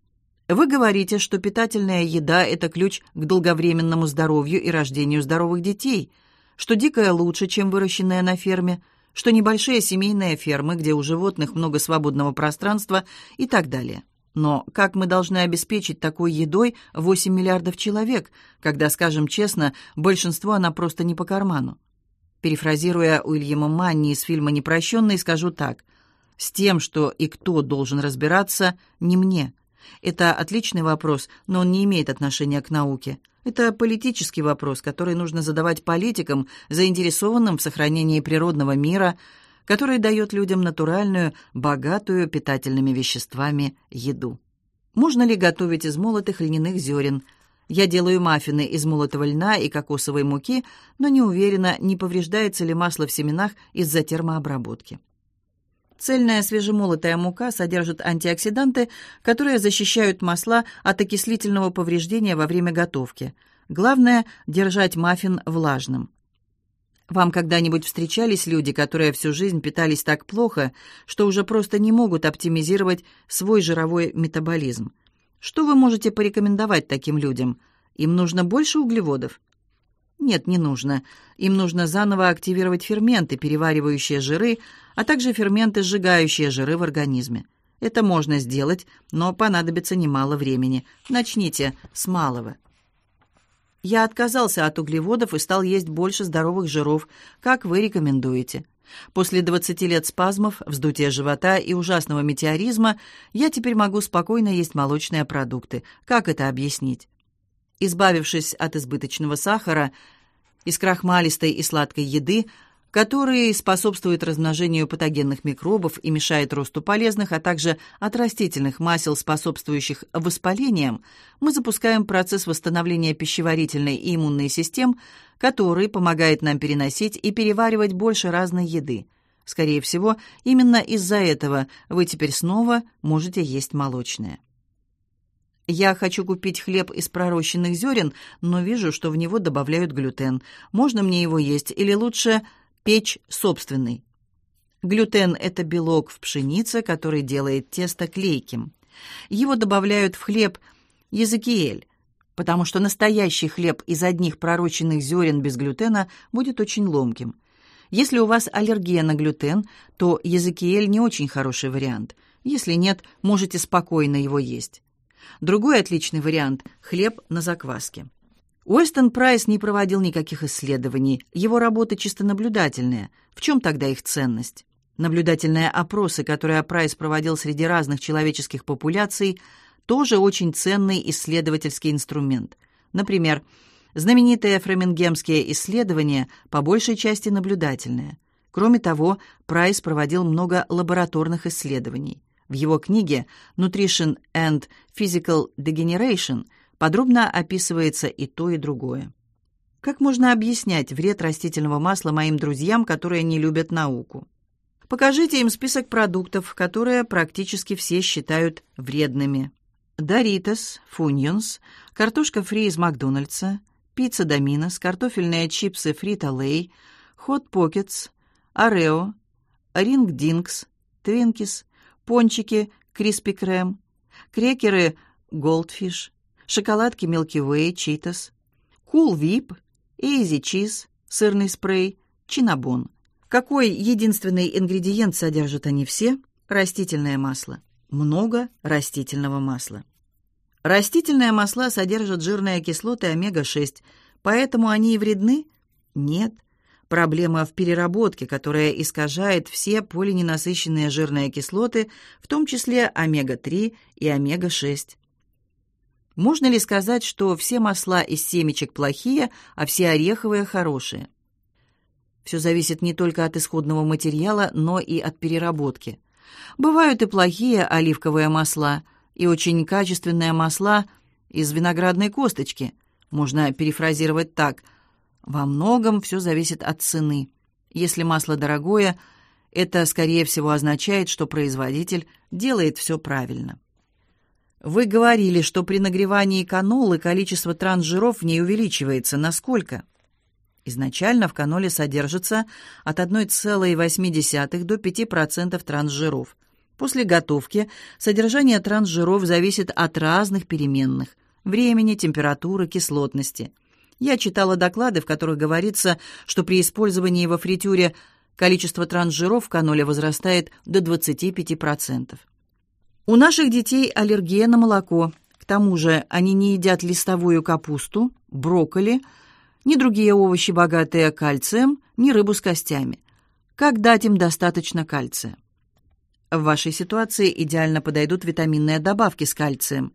Speaker 1: Вы говорите, что питательная еда – это ключ к долговременному здоровью и рождению здоровых детей, что дикая лучше, чем выращенная на ферме, что небольшие семейные фермы, где у животных много свободного пространства и так далее. Но как мы должны обеспечить такой едой 8 миллиардов человек, когда, скажем честно, большинство она просто не по карману? Перефразируя Уильяма Манни из фильма «Непрощенный», скажу так. «С тем, что и кто должен разбираться, не мне. Это отличный вопрос, но он не имеет отношения к науке. Это политический вопрос, который нужно задавать политикам, заинтересованным в сохранении природного мира, который дает людям натуральную, богатую питательными веществами еду. Можно ли готовить из молотых льняных зерен? Я делаю маффины из молотого льна и кокосовой муки, но не уверена, не повреждается ли масло в семенах из-за термообработки. Цельная свежемолотая мука содержит антиоксиданты, которые защищают масла от окислительного повреждения во время готовки. Главное – держать маффин влажным. Вам когда-нибудь встречались люди, которые всю жизнь питались так плохо, что уже просто не могут оптимизировать свой жировой метаболизм? Что вы можете порекомендовать таким людям? Им нужно больше углеводов? Нет, не нужно. Им нужно заново активировать ферменты, переваривающие жиры, а также ферменты, сжигающие жиры в организме. Это можно сделать, но понадобится немало времени. Начните с малого. Я отказался от углеводов и стал есть больше здоровых жиров, как вы рекомендуете. После 20 лет спазмов, вздутия живота и ужасного метеоризма я теперь могу спокойно есть молочные продукты. Как это объяснить? Избавившись от избыточного сахара, из крахмалистой и сладкой еды, который способствует размножению патогенных микробов и мешает росту полезных, а также от растительных масел, способствующих воспалениям, мы запускаем процесс восстановления пищеварительной и иммунной систем, который помогает нам переносить и переваривать больше разной еды. Скорее всего, именно из-за этого вы теперь снова можете есть молочное. Я хочу купить хлеб из пророщенных зерен, но вижу, что в него добавляют глютен. Можно мне его есть или лучше печь собственный? Глютен – это белок в пшенице, который делает тесто клейким. Его добавляют в хлеб языкиэль, потому что настоящий хлеб из одних пророщенных зерен без глютена будет очень ломким. Если у вас аллергия на глютен, то языкиэль не очень хороший вариант. Если нет, можете спокойно его есть. Другой отличный вариант – хлеб на закваске. Уэстон Прайс не проводил никаких исследований, его работы чисто наблюдательные. В чем тогда их ценность? Наблюдательные опросы, которые Прайс проводил среди разных человеческих популяций, тоже очень ценный исследовательский инструмент. Например, знаменитые фремингемские исследования по большей части наблюдательные. Кроме того, Прайс проводил много лабораторных исследований. В его книге «Nutrition and Physical Degeneration» подробно описывается и то, и другое. Как можно объяснять вред растительного масла моим друзьям, которые не любят науку? Покажите им список продуктов, которые практически все считают вредными. Doritos, Funyuns, картошка фри из Макдональдса, пицца Domino's, картофельные чипсы Frito-Lay, Hot Pockets, Oreo, Ring Dings, Twinkies, пончики Krispy Kreme, крекеры Goldfish, шоколадки Milky Way, Cheetos, Cool Whip, Easy Cheese, сырный спрей, Cinnabon. Какой единственный ингредиент содержат они все? Растительное масло. Много растительного масла. Растительные масла содержат жирные кислоты омега-6, поэтому они и вредны? Нет. Проблема в переработке, которая искажает все полиненасыщенные жирные кислоты, в том числе омега-3 и омега-6. Можно ли сказать, что все масла из семечек плохие, а все ореховые хорошие? Все зависит не только от исходного материала, но и от переработки. Бывают и плохие оливковые масла, и очень качественные масла из виноградной косточки. Можно перефразировать так – во многом все зависит от цены. Если масло дорогое, это, скорее всего, означает, что производитель делает все правильно. Вы говорили, что при нагревании канолы количество трансжиров в ней увеличивается. Насколько? Изначально в каноле содержится от 1,8 до 5% трансжиров. После готовки содержание трансжиров зависит от разных переменных – времени, температуры, кислотности – я читала доклады, в которых говорится, что при использовании во фритюре Количество трансжиров в каноле возрастает до 25%. У наших детей аллергия на молоко. К тому же они не едят листовую капусту, брокколи, ни другие овощи, богатые кальцием, ни рыбу с костями. Как дать им достаточно кальция? В вашей ситуации идеально подойдут витаминные добавки с кальцием.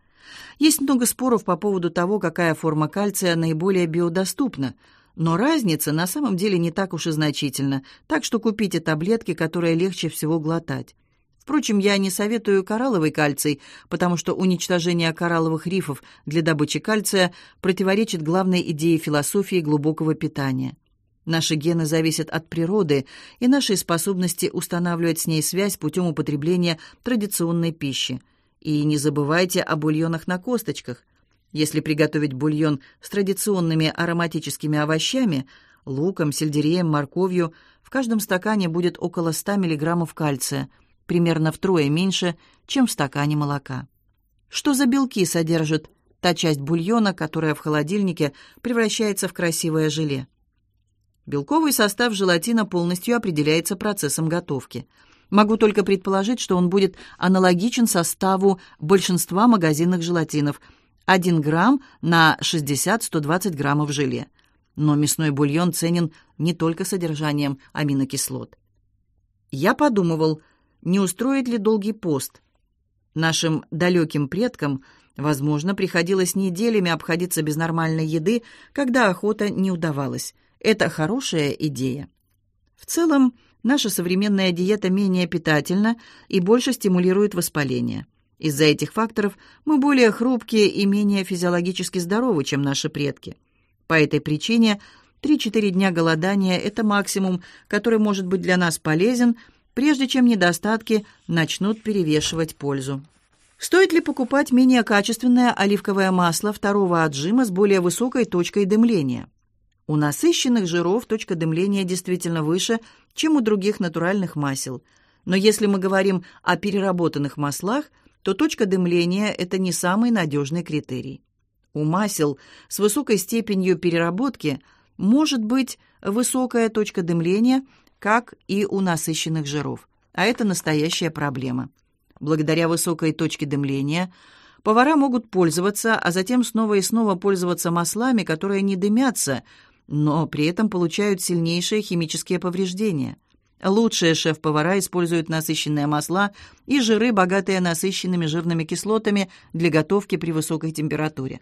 Speaker 1: Есть много споров по поводу того, какая форма кальция наиболее биодоступна, но разница на самом деле не так уж и значительна, так что купите таблетки, которые легче всего глотать. Впрочем, я не советую коралловый кальций, потому что уничтожение коралловых рифов для добычи кальция противоречит главной идее философии глубокого питания. Наши гены зависят от природы и нашей способности устанавливать с ней связь путем употребления традиционной пищи. И не забывайте о бульонах на косточках. Если приготовить бульон с традиционными ароматическими овощами, луком, сельдереем, морковью, в каждом стакане будет около 100 мг кальция – примерно втрое меньше, чем в стакане молока. Что за белки содержит та часть бульона, которая в холодильнике превращается в красивое желе? Белковый состав желатина полностью определяется процессом готовки. Могу только предположить, что он будет аналогичен составу большинства магазинных желатинов – 1 грамм на 60-120 граммов желе. Но мясной бульон ценен не только содержанием аминокислот. Я подумывал, не устроит ли долгий пост. Нашим далеким предкам, возможно, приходилось неделями обходиться без нормальной еды, когда охота не удавалась. Это хорошая идея. В целом, наша современная диета менее питательна и больше стимулирует воспаление. Из-за этих факторов мы более хрупкие и менее физиологически здоровы, чем наши предки. По этой причине 3-4 дня голодания – это максимум, который может быть для нас полезен – прежде чем недостатки начнут перевешивать пользу. Стоит ли покупать менее качественное оливковое масло второго отжима с более высокой точкой дымления? У насыщенных жиров точка дымления действительно выше, чем у других натуральных масел. Но если мы говорим о переработанных маслах, то точка дымления – это не самый надежный критерий. У масел с высокой степенью переработки может быть высокая точка дымления, как и у насыщенных жиров. А это настоящая проблема. Благодаря высокой точке дымления повара могут пользоваться, а затем снова и снова пользоваться маслами, которые не дымятся, но при этом получают сильнейшие химические повреждения. Лучшие шеф-повара используют насыщенные масла и жиры, богатые насыщенными жирными кислотами для готовки при высокой температуре.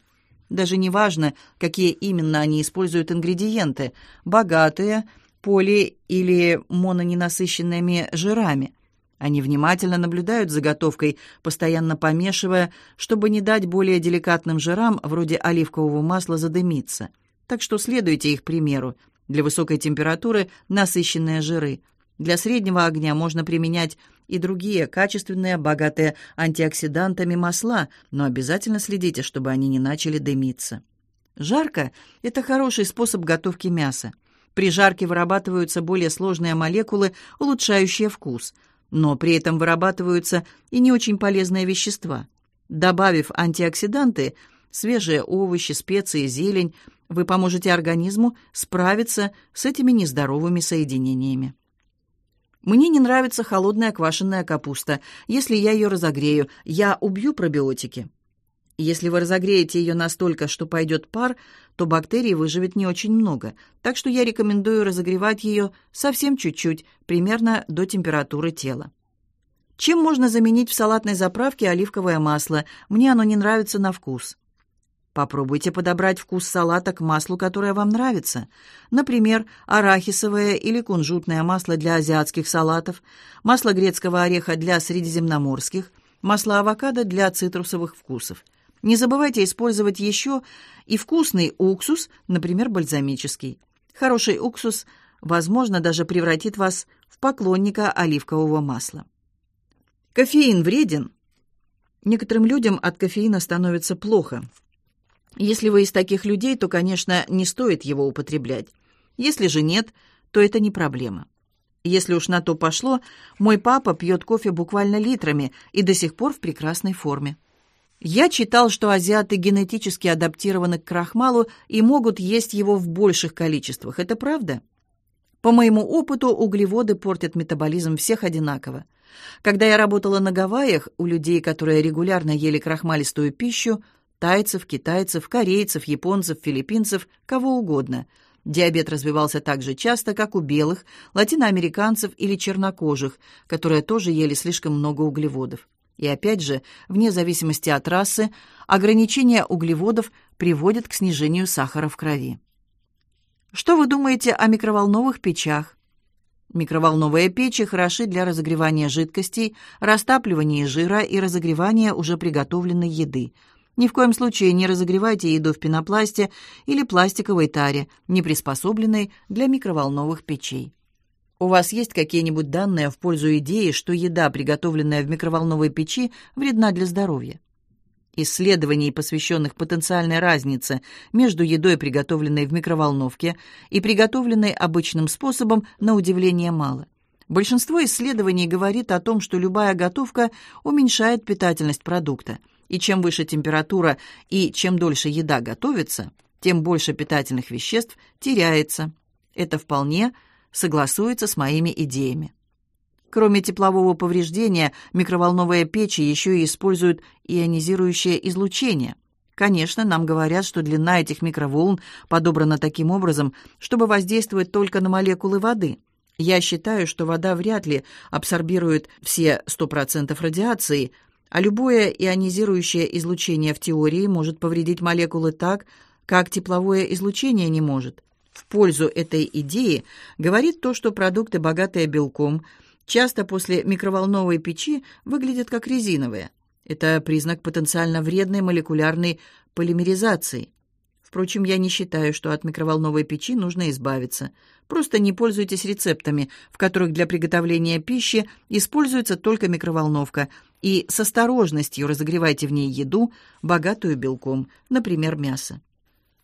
Speaker 1: Даже не важно, какие именно они используют ингредиенты – богатые – поли- или мононенасыщенными жирами. Они внимательно наблюдают за готовкой, постоянно помешивая, чтобы не дать более деликатным жирам, вроде оливкового масла, задымиться. Так что следуйте их примеру. Для высокой температуры насыщенные жиры. Для среднего огня можно применять и другие качественные, богатые антиоксидантами масла, но обязательно следите, чтобы они не начали дымиться. Жарко – это хороший способ готовки мяса. При жарке вырабатываются более сложные молекулы, улучшающие вкус, но при этом вырабатываются и не очень полезные вещества. Добавив антиоксиданты, свежие овощи, специи, зелень, вы поможете организму справиться с этими нездоровыми соединениями. Мне не нравится холодная квашеная капуста. Если я ее разогрею, я убью пробиотики. Если вы разогреете ее настолько, что пойдет пар, то бактерий выживет не очень много, так что я рекомендую разогревать ее совсем чуть-чуть, примерно до температуры тела. Чем можно заменить в салатной заправке оливковое масло? Мне оно не нравится на вкус. Попробуйте подобрать вкус салата к маслу, которое вам нравится. Например, арахисовое или кунжутное масло для азиатских салатов, масло грецкого ореха для средиземноморских, масло авокадо для цитрусовых вкусов – не забывайте использовать еще и вкусный уксус, например, бальзамический. Хороший уксус, возможно, даже превратит вас в поклонника оливкового масла. Кофеин вреден. Некоторым людям от кофеина становится плохо. Если вы из таких людей, то, конечно, не стоит его употреблять. Если же нет, то это не проблема. Если уж на то пошло, мой папа пьет кофе буквально литрами и до сих пор в прекрасной форме. Я читал, что азиаты генетически адаптированы к крахмалу и могут есть его в больших количествах. Это правда? По моему опыту, углеводы портят метаболизм всех одинаково. Когда я работала на Гавайях, у людей, которые регулярно ели крахмалистую пищу, тайцев, китайцев, корейцев, японцев, филиппинцев, кого угодно, диабет развивался так же часто, как у белых, латиноамериканцев или чернокожих, которые тоже ели слишком много углеводов. И опять же, вне зависимости от расы, ограничение углеводов приводит к снижению сахара в крови. Что вы думаете о микроволновых печах? Микроволновые печи хороши для разогревания жидкостей, растапливания жира и разогревания уже приготовленной еды. Ни в коем случае не разогревайте еду в пенопласте или пластиковой таре, не приспособленной для микроволновых печей. У вас есть какие-нибудь данные в пользу идеи, что еда, приготовленная в микроволновой печи, вредна для здоровья? Исследований, посвященных потенциальной разнице между едой, приготовленной в микроволновке, и приготовленной обычным способом, на удивление мало. Большинство исследований говорит о том, что любая готовка уменьшает питательность продукта, и чем выше температура и чем дольше еда готовится, тем больше питательных веществ теряется. Это вполне согласуется с моими идеями. Кроме теплового повреждения, микроволновые печи еще и используют ионизирующее излучение. Конечно, нам говорят, что длина этих микроволн подобрана таким образом, чтобы воздействовать только на молекулы воды. Я считаю, что вода вряд ли абсорбирует все 100% радиации, а любое ионизирующее излучение в теории может повредить молекулы так, как тепловое излучение не может. В пользу этой идеи говорит то, что продукты, богатые белком – часто после микроволновой печи выглядят как резиновые. Это признак потенциально вредной молекулярной полимеризации. Впрочем, я не считаю, что от микроволновой печи нужно избавиться. Просто не пользуйтесь рецептами, в которых для приготовления пищи используется только микроволновка, и с осторожностью разогревайте в ней еду, богатую белком, например, мясо.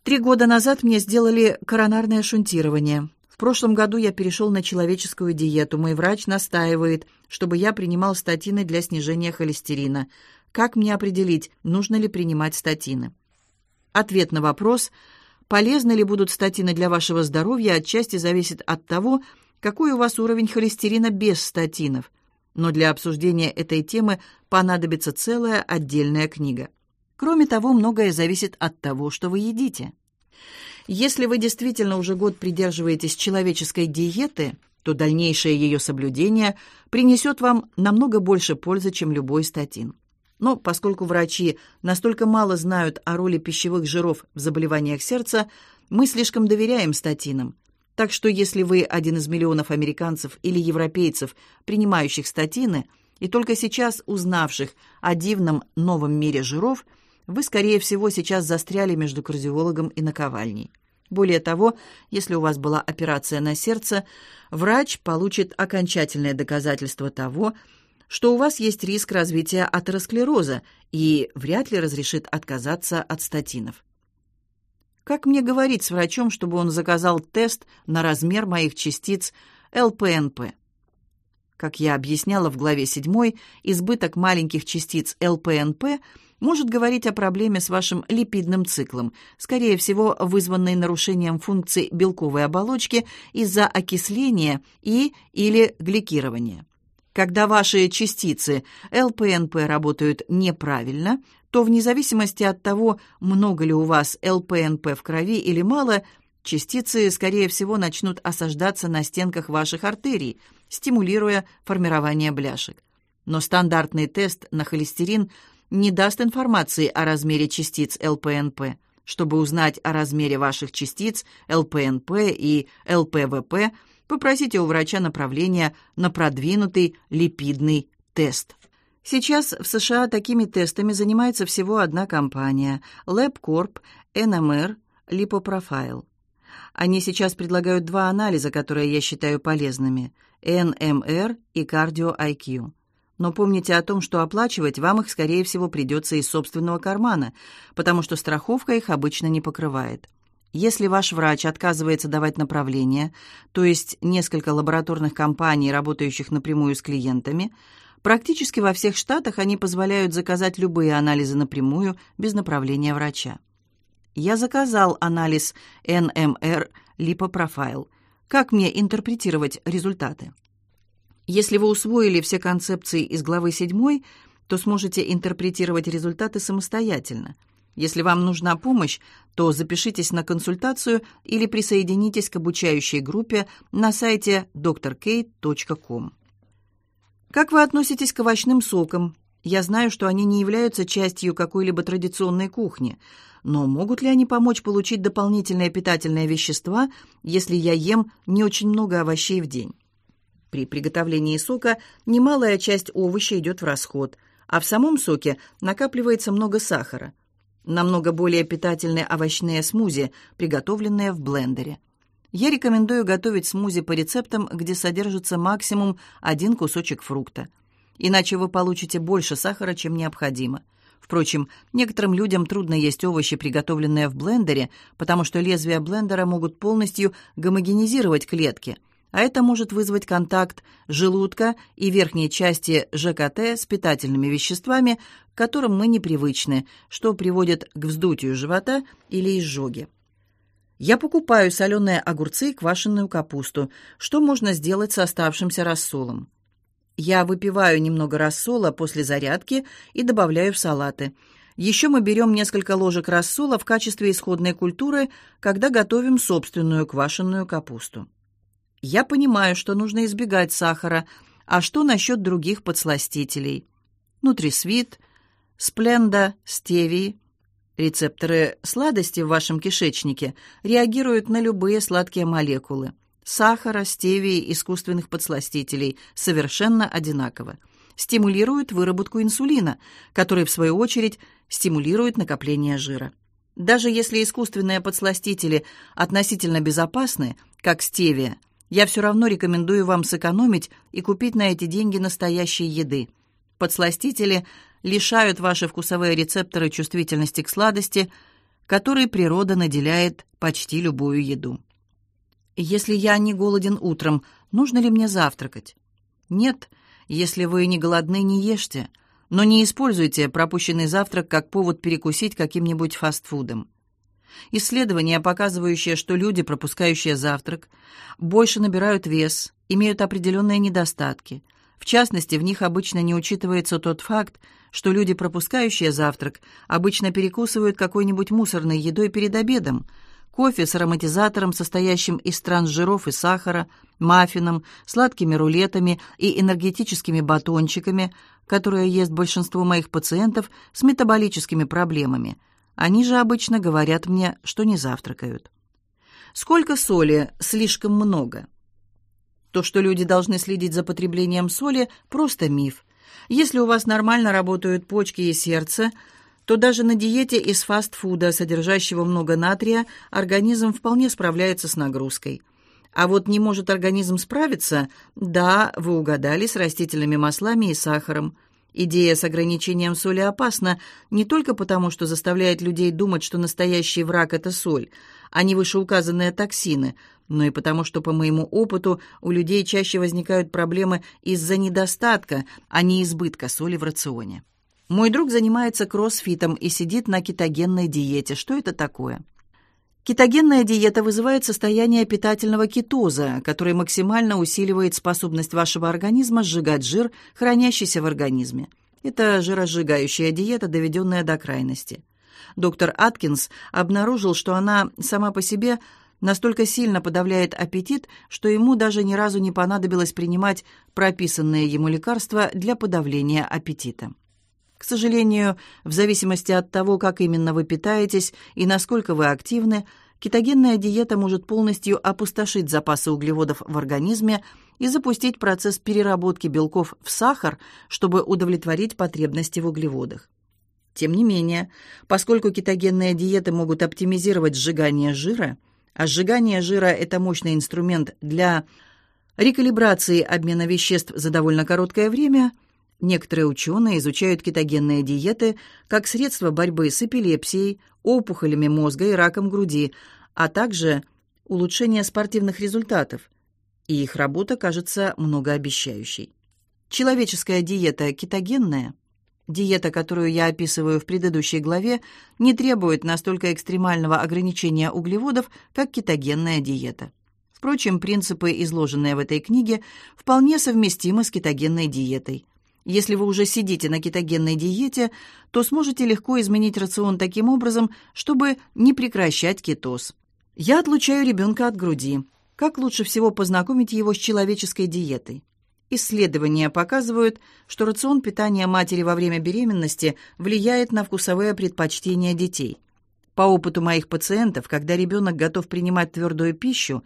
Speaker 1: Три года назад мне сделали коронарное шунтирование. В прошлом году я перешел на человеческую диету. Мой врач настаивает, чтобы я принимал статины для снижения холестерина. Как мне определить, нужно ли принимать статины? Ответ на вопрос, полезны ли будут статины для вашего здоровья, отчасти зависит от того, какой у вас уровень холестерина без статинов. Но для обсуждения этой темы понадобится целая отдельная книга. Кроме того, многое зависит от того, что вы едите. Если вы действительно уже год придерживаетесь человеческой диеты, то дальнейшее ее соблюдение принесет вам намного больше пользы, чем любой статин. Но поскольку врачи настолько мало знают о роли пищевых жиров в заболеваниях сердца, мы слишком доверяем статинам. Так что если вы один из миллионов американцев или европейцев, принимающих статины, и только сейчас узнавших о дивном новом мире жиров – вы, скорее всего, сейчас застряли между кардиологом и наковальней. Более того, если у вас была операция на сердце, врач получит окончательное доказательство того, что у вас есть риск развития атеросклероза и вряд ли разрешит отказаться от статинов. Как мне говорить с врачом, чтобы он заказал тест на размер моих частиц ЛПНП? Как я объясняла в главе 7, избыток маленьких частиц ЛПНП – может говорить о проблеме с вашим липидным циклом, скорее всего, вызванной нарушением функций белковой оболочки из-за окисления и или гликирования. Когда ваши частицы ЛПНП работают неправильно, то вне зависимости от того, много ли у вас ЛПНП в крови или мало, частицы, скорее всего, начнут осаждаться на стенках ваших артерий, стимулируя формирование бляшек. Но стандартный тест на холестерин – не даст информации о размере частиц ЛПНП. Чтобы узнать о размере ваших частиц ЛПНП и ЛПВП, попросите у врача направления на продвинутый липидный тест. Сейчас в США такими тестами занимается всего одна компания – LabCorp, NMR, Lipoprofile. Они сейчас предлагают два анализа, которые я считаю полезными – NMR и Cardio IQ. Но помните о том, что оплачивать вам их, скорее всего, придется из собственного кармана, потому что страховка их обычно не покрывает. Если ваш врач отказывается давать направление, то есть несколько лабораторных компаний, работающих напрямую с клиентами, практически во всех штатах они позволяют заказать любые анализы напрямую без направления врача. Я заказал анализ NMR Lipoprofile. Как мне интерпретировать результаты? Если вы усвоили все концепции из главы 7, то сможете интерпретировать результаты самостоятельно. Если вам нужна помощь, то запишитесь на консультацию или присоединитесь к обучающей группе на сайте drkate.com. Как вы относитесь к овощным сокам? Я знаю, что они не являются частью какой-либо традиционной кухни, но могут ли они помочь получить дополнительные питательные вещества, если я ем не очень много овощей в день? При приготовлении сока немалая часть овощей идет в расход, а в самом соке накапливается много сахара. Намного более питательны овощные смузи, приготовленные в блендере. Я рекомендую готовить смузи по рецептам, где содержится максимум один кусочек фрукта. Иначе вы получите больше сахара, чем необходимо – Впрочем, некоторым людям трудно есть овощи, приготовленные в блендере, потому что лезвия блендера могут полностью гомогенизировать клетки, а это может вызвать контакт желудка и верхней части ЖКТ с питательными веществами, к которым мы непривычны, что приводит к вздутию живота или изжоге. Я покупаю соленые огурцы и квашеную капусту. Что можно сделать с оставшимся рассолом? Я выпиваю немного рассола после зарядки и добавляю в салаты. Еще мы берем несколько ложек рассола в качестве исходной культуры, когда готовим собственную квашеную капусту. Я понимаю, что нужно избегать сахара, а что насчет других подсластителей? Нутрисвит, спленда, стевии. Рецепторы сладости в вашем кишечнике реагируют на любые сладкие молекулы – сахара, стевии, искусственных подсластителей совершенно одинаково. Стимулируют выработку инсулина, который, в свою очередь, стимулирует накопление жира. Даже если искусственные подсластители относительно безопасны, как стевия, я все равно рекомендую вам сэкономить и купить на эти деньги настоящей еды. Подсластители лишают ваши вкусовые рецепторы чувствительности к сладости, которой природа наделяет почти любую еду. Если я не голоден утром, нужно ли мне завтракать? Нет, если вы не голодны, не ешьте, но не используйте пропущенный завтрак как повод перекусить каким-нибудь фастфудом. Исследования, показывающие, что люди, пропускающие завтрак, больше набирают вес, имеют определенные недостатки. В частности, в них обычно не учитывается тот факт, что люди, пропускающие завтрак, обычно перекусывают какой-нибудь мусорной едой перед обедом – кофе с ароматизатором, состоящим из трансжиров и сахара, маффином, сладкими рулетами и энергетическими батончиками, которые ест большинство моих пациентов с метаболическими проблемами. Они же обычно говорят мне, что не завтракают. Сколько соли? Слишком много. То, что люди должны следить за потреблением соли, просто миф. Если у вас нормально работают почки и сердце – то даже на диете из фастфуда, содержащего много натрия, организм вполне справляется с нагрузкой. А вот не может организм справиться? Да, вы угадали, с растительными маслами и сахаром. Идея с ограничением соли опасна не только потому, что заставляет людей думать, что настоящий враг – это соль, а не вышеуказанные токсины, но и потому, что, по моему опыту, у людей чаще возникают проблемы из-за недостатка, а не избытка соли в рационе. Мой друг занимается кроссфитом и сидит на кетогенной диете. Что это такое? Кетогенная диета вызывает состояние питательного кетоза, который максимально усиливает способность вашего организма сжигать жир, хранящийся в организме. Это жиросжигающая диета, доведенная до крайности. Доктор Аткинс обнаружил, что она сама по себе настолько сильно подавляет аппетит, что ему даже ни разу не понадобилось принимать прописанные ему лекарства для подавления аппетита. К сожалению, в зависимости от того, как именно вы питаетесь и насколько вы активны, кетогенная диета может полностью опустошить запасы углеводов в организме и запустить процесс переработки белков в сахар, чтобы удовлетворить потребности в углеводах. Тем не менее, поскольку кетогенные диеты могут оптимизировать сжигание жира, а сжигание жира – это мощный инструмент для рекалибрации обмена веществ за довольно короткое время – Некоторые ученые изучают кетогенные диеты как средство борьбы с эпилепсией, опухолями мозга и раком груди, а также улучшение спортивных результатов. И их работа кажется многообещающей. Человеческая диета кетогенная, диета, которую я описываю в предыдущей главе, не требует настолько экстремального ограничения углеводов, как кетогенная диета. Впрочем, принципы, изложенные в этой книге, вполне совместимы с кетогенной диетой. Если вы уже сидите на кетогенной диете, то сможете легко изменить рацион таким образом, чтобы не прекращать кетоз. Я отлучаю ребенка от груди. Как лучше всего познакомить его с человеческой диетой? Исследования показывают, что рацион питания матери во время беременности влияет на вкусовые предпочтения детей. По опыту моих пациентов, когда ребенок готов принимать твердую пищу,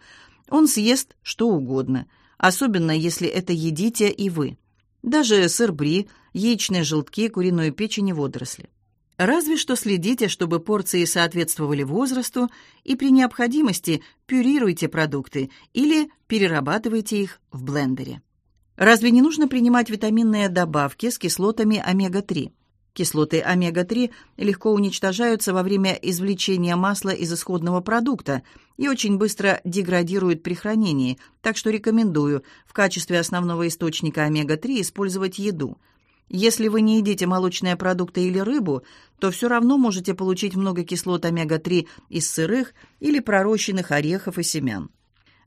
Speaker 1: он съест что угодно, особенно если это едите и вы. Даже сыр бри, яичные желтки, куриную печень и водоросли. Разве что следите, чтобы порции соответствовали возрасту, и при необходимости пюрируйте продукты или перерабатывайте их в блендере. Разве не нужно принимать витаминные добавки с кислотами омега-3? Кислоты омега-3 легко уничтожаются во время извлечения масла из исходного продукта и очень быстро деградируют при хранении, так что рекомендую в качестве основного источника омега-3 использовать еду. Если вы не едите молочные продукты или рыбу, то все равно можете получить много кислот омега-3 из сырых или пророщенных орехов и семян.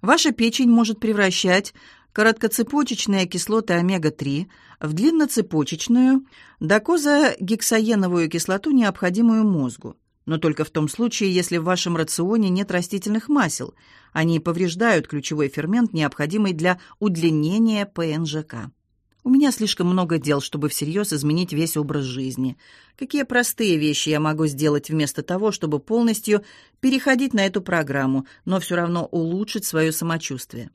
Speaker 1: Ваша печень может превращать короткоцепочечные кислоты омега-3 в длинноцепочечную докозагексаеновую кислоту, необходимую мозгу. Но только в том случае, если в вашем рационе нет растительных масел. Они повреждают ключевой фермент, необходимый для удлинения ПНЖК. У меня слишком много дел, чтобы всерьез изменить весь образ жизни. Какие простые вещи я могу сделать вместо того, чтобы полностью переходить на эту программу, но все равно улучшить свое самочувствие?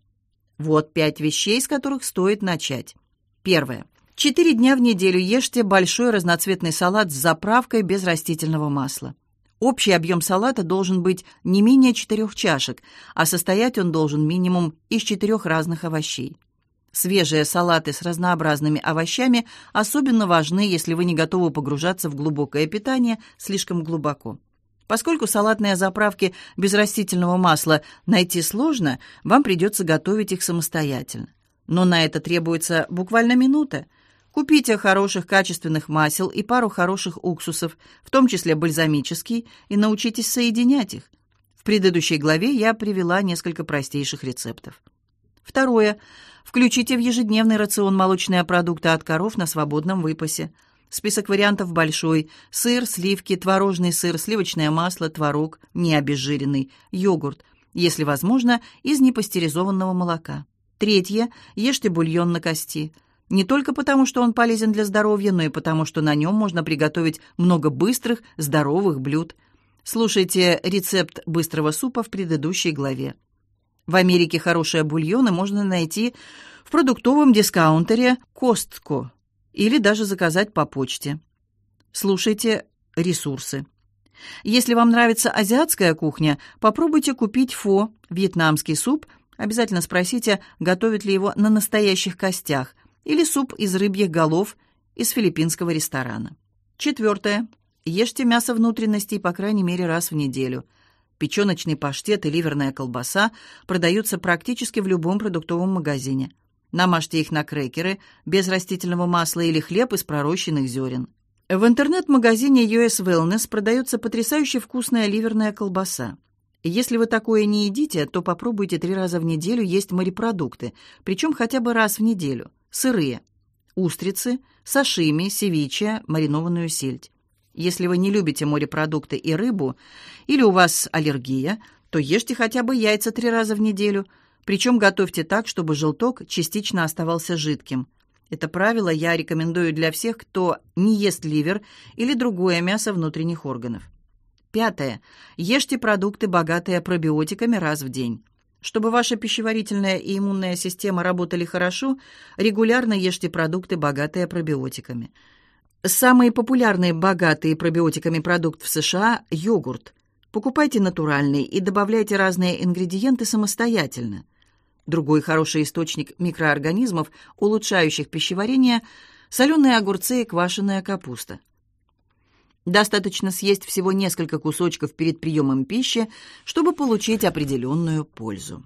Speaker 1: Вот пять вещей, с которых стоит начать. Первое. Четыре дня в неделю ешьте большой разноцветный салат с заправкой без растительного масла. Общий объем салата должен быть не менее четырех чашек, а состоять он должен минимум из четырех разных овощей. Свежие салаты с разнообразными овощами особенно важны, если вы не готовы погружаться в глубокое питание слишком глубоко. Поскольку салатные заправки без растительного масла найти сложно, вам придется готовить их самостоятельно. Но на это требуется буквально минута. Купите хороших качественных масел и пару хороших уксусов, в том числе бальзамический, и научитесь соединять их. В предыдущей главе я привела несколько простейших рецептов. Второе. Включите в ежедневный рацион молочные продукты от коров на свободном выпасе – Список вариантов большой. Сыр, сливки, творожный сыр, сливочное масло, творог, необезжиренный, йогурт, если возможно, из непастеризованного молока. Третье. Ешьте бульон на кости. Не только потому, что он полезен для здоровья, но и потому, что на нем можно приготовить много быстрых, здоровых блюд. Слушайте рецепт быстрого супа в предыдущей главе. В Америке хорошие бульоны можно найти в продуктовом дискаунтере «Костко» или даже заказать по почте. Слушайте ресурсы. Если вам нравится азиатская кухня, попробуйте купить фо, вьетнамский суп. Обязательно спросите, готовят ли его на настоящих костях, или суп из рыбьих голов из филиппинского ресторана. Четвертое. Ешьте мясо внутренностей по крайней мере раз в неделю. Печеночный паштет и ливерная колбаса продаются практически в любом продуктовом магазине. Намажьте их на крекеры без растительного масла или хлеб из пророщенных зерен. В интернет-магазине US Wellness продается потрясающе вкусная ливерная колбаса. Если вы такое не едите, то попробуйте три раза в неделю есть морепродукты, причем хотя бы раз в неделю. Сырые. Устрицы, сашими, севиче, маринованную сельдь. Если вы не любите морепродукты и рыбу, или у вас аллергия, то ешьте хотя бы яйца три раза в неделю – причем готовьте так, чтобы желток частично оставался жидким. Это правило я рекомендую для всех, кто не ест ливер или другое мясо внутренних органов. Пятое. Ешьте продукты, богатые пробиотиками, раз в день. Чтобы ваша пищеварительная и иммунная система работали хорошо, регулярно ешьте продукты, богатые пробиотиками. Самый популярный богатый пробиотиками продукт в США – йогурт. Покупайте натуральный и добавляйте разные ингредиенты самостоятельно – Другой хороший источник микроорганизмов, улучшающих пищеварение – соленые огурцы и квашеная капуста. Достаточно съесть всего несколько кусочков перед приемом пищи, чтобы получить определенную пользу.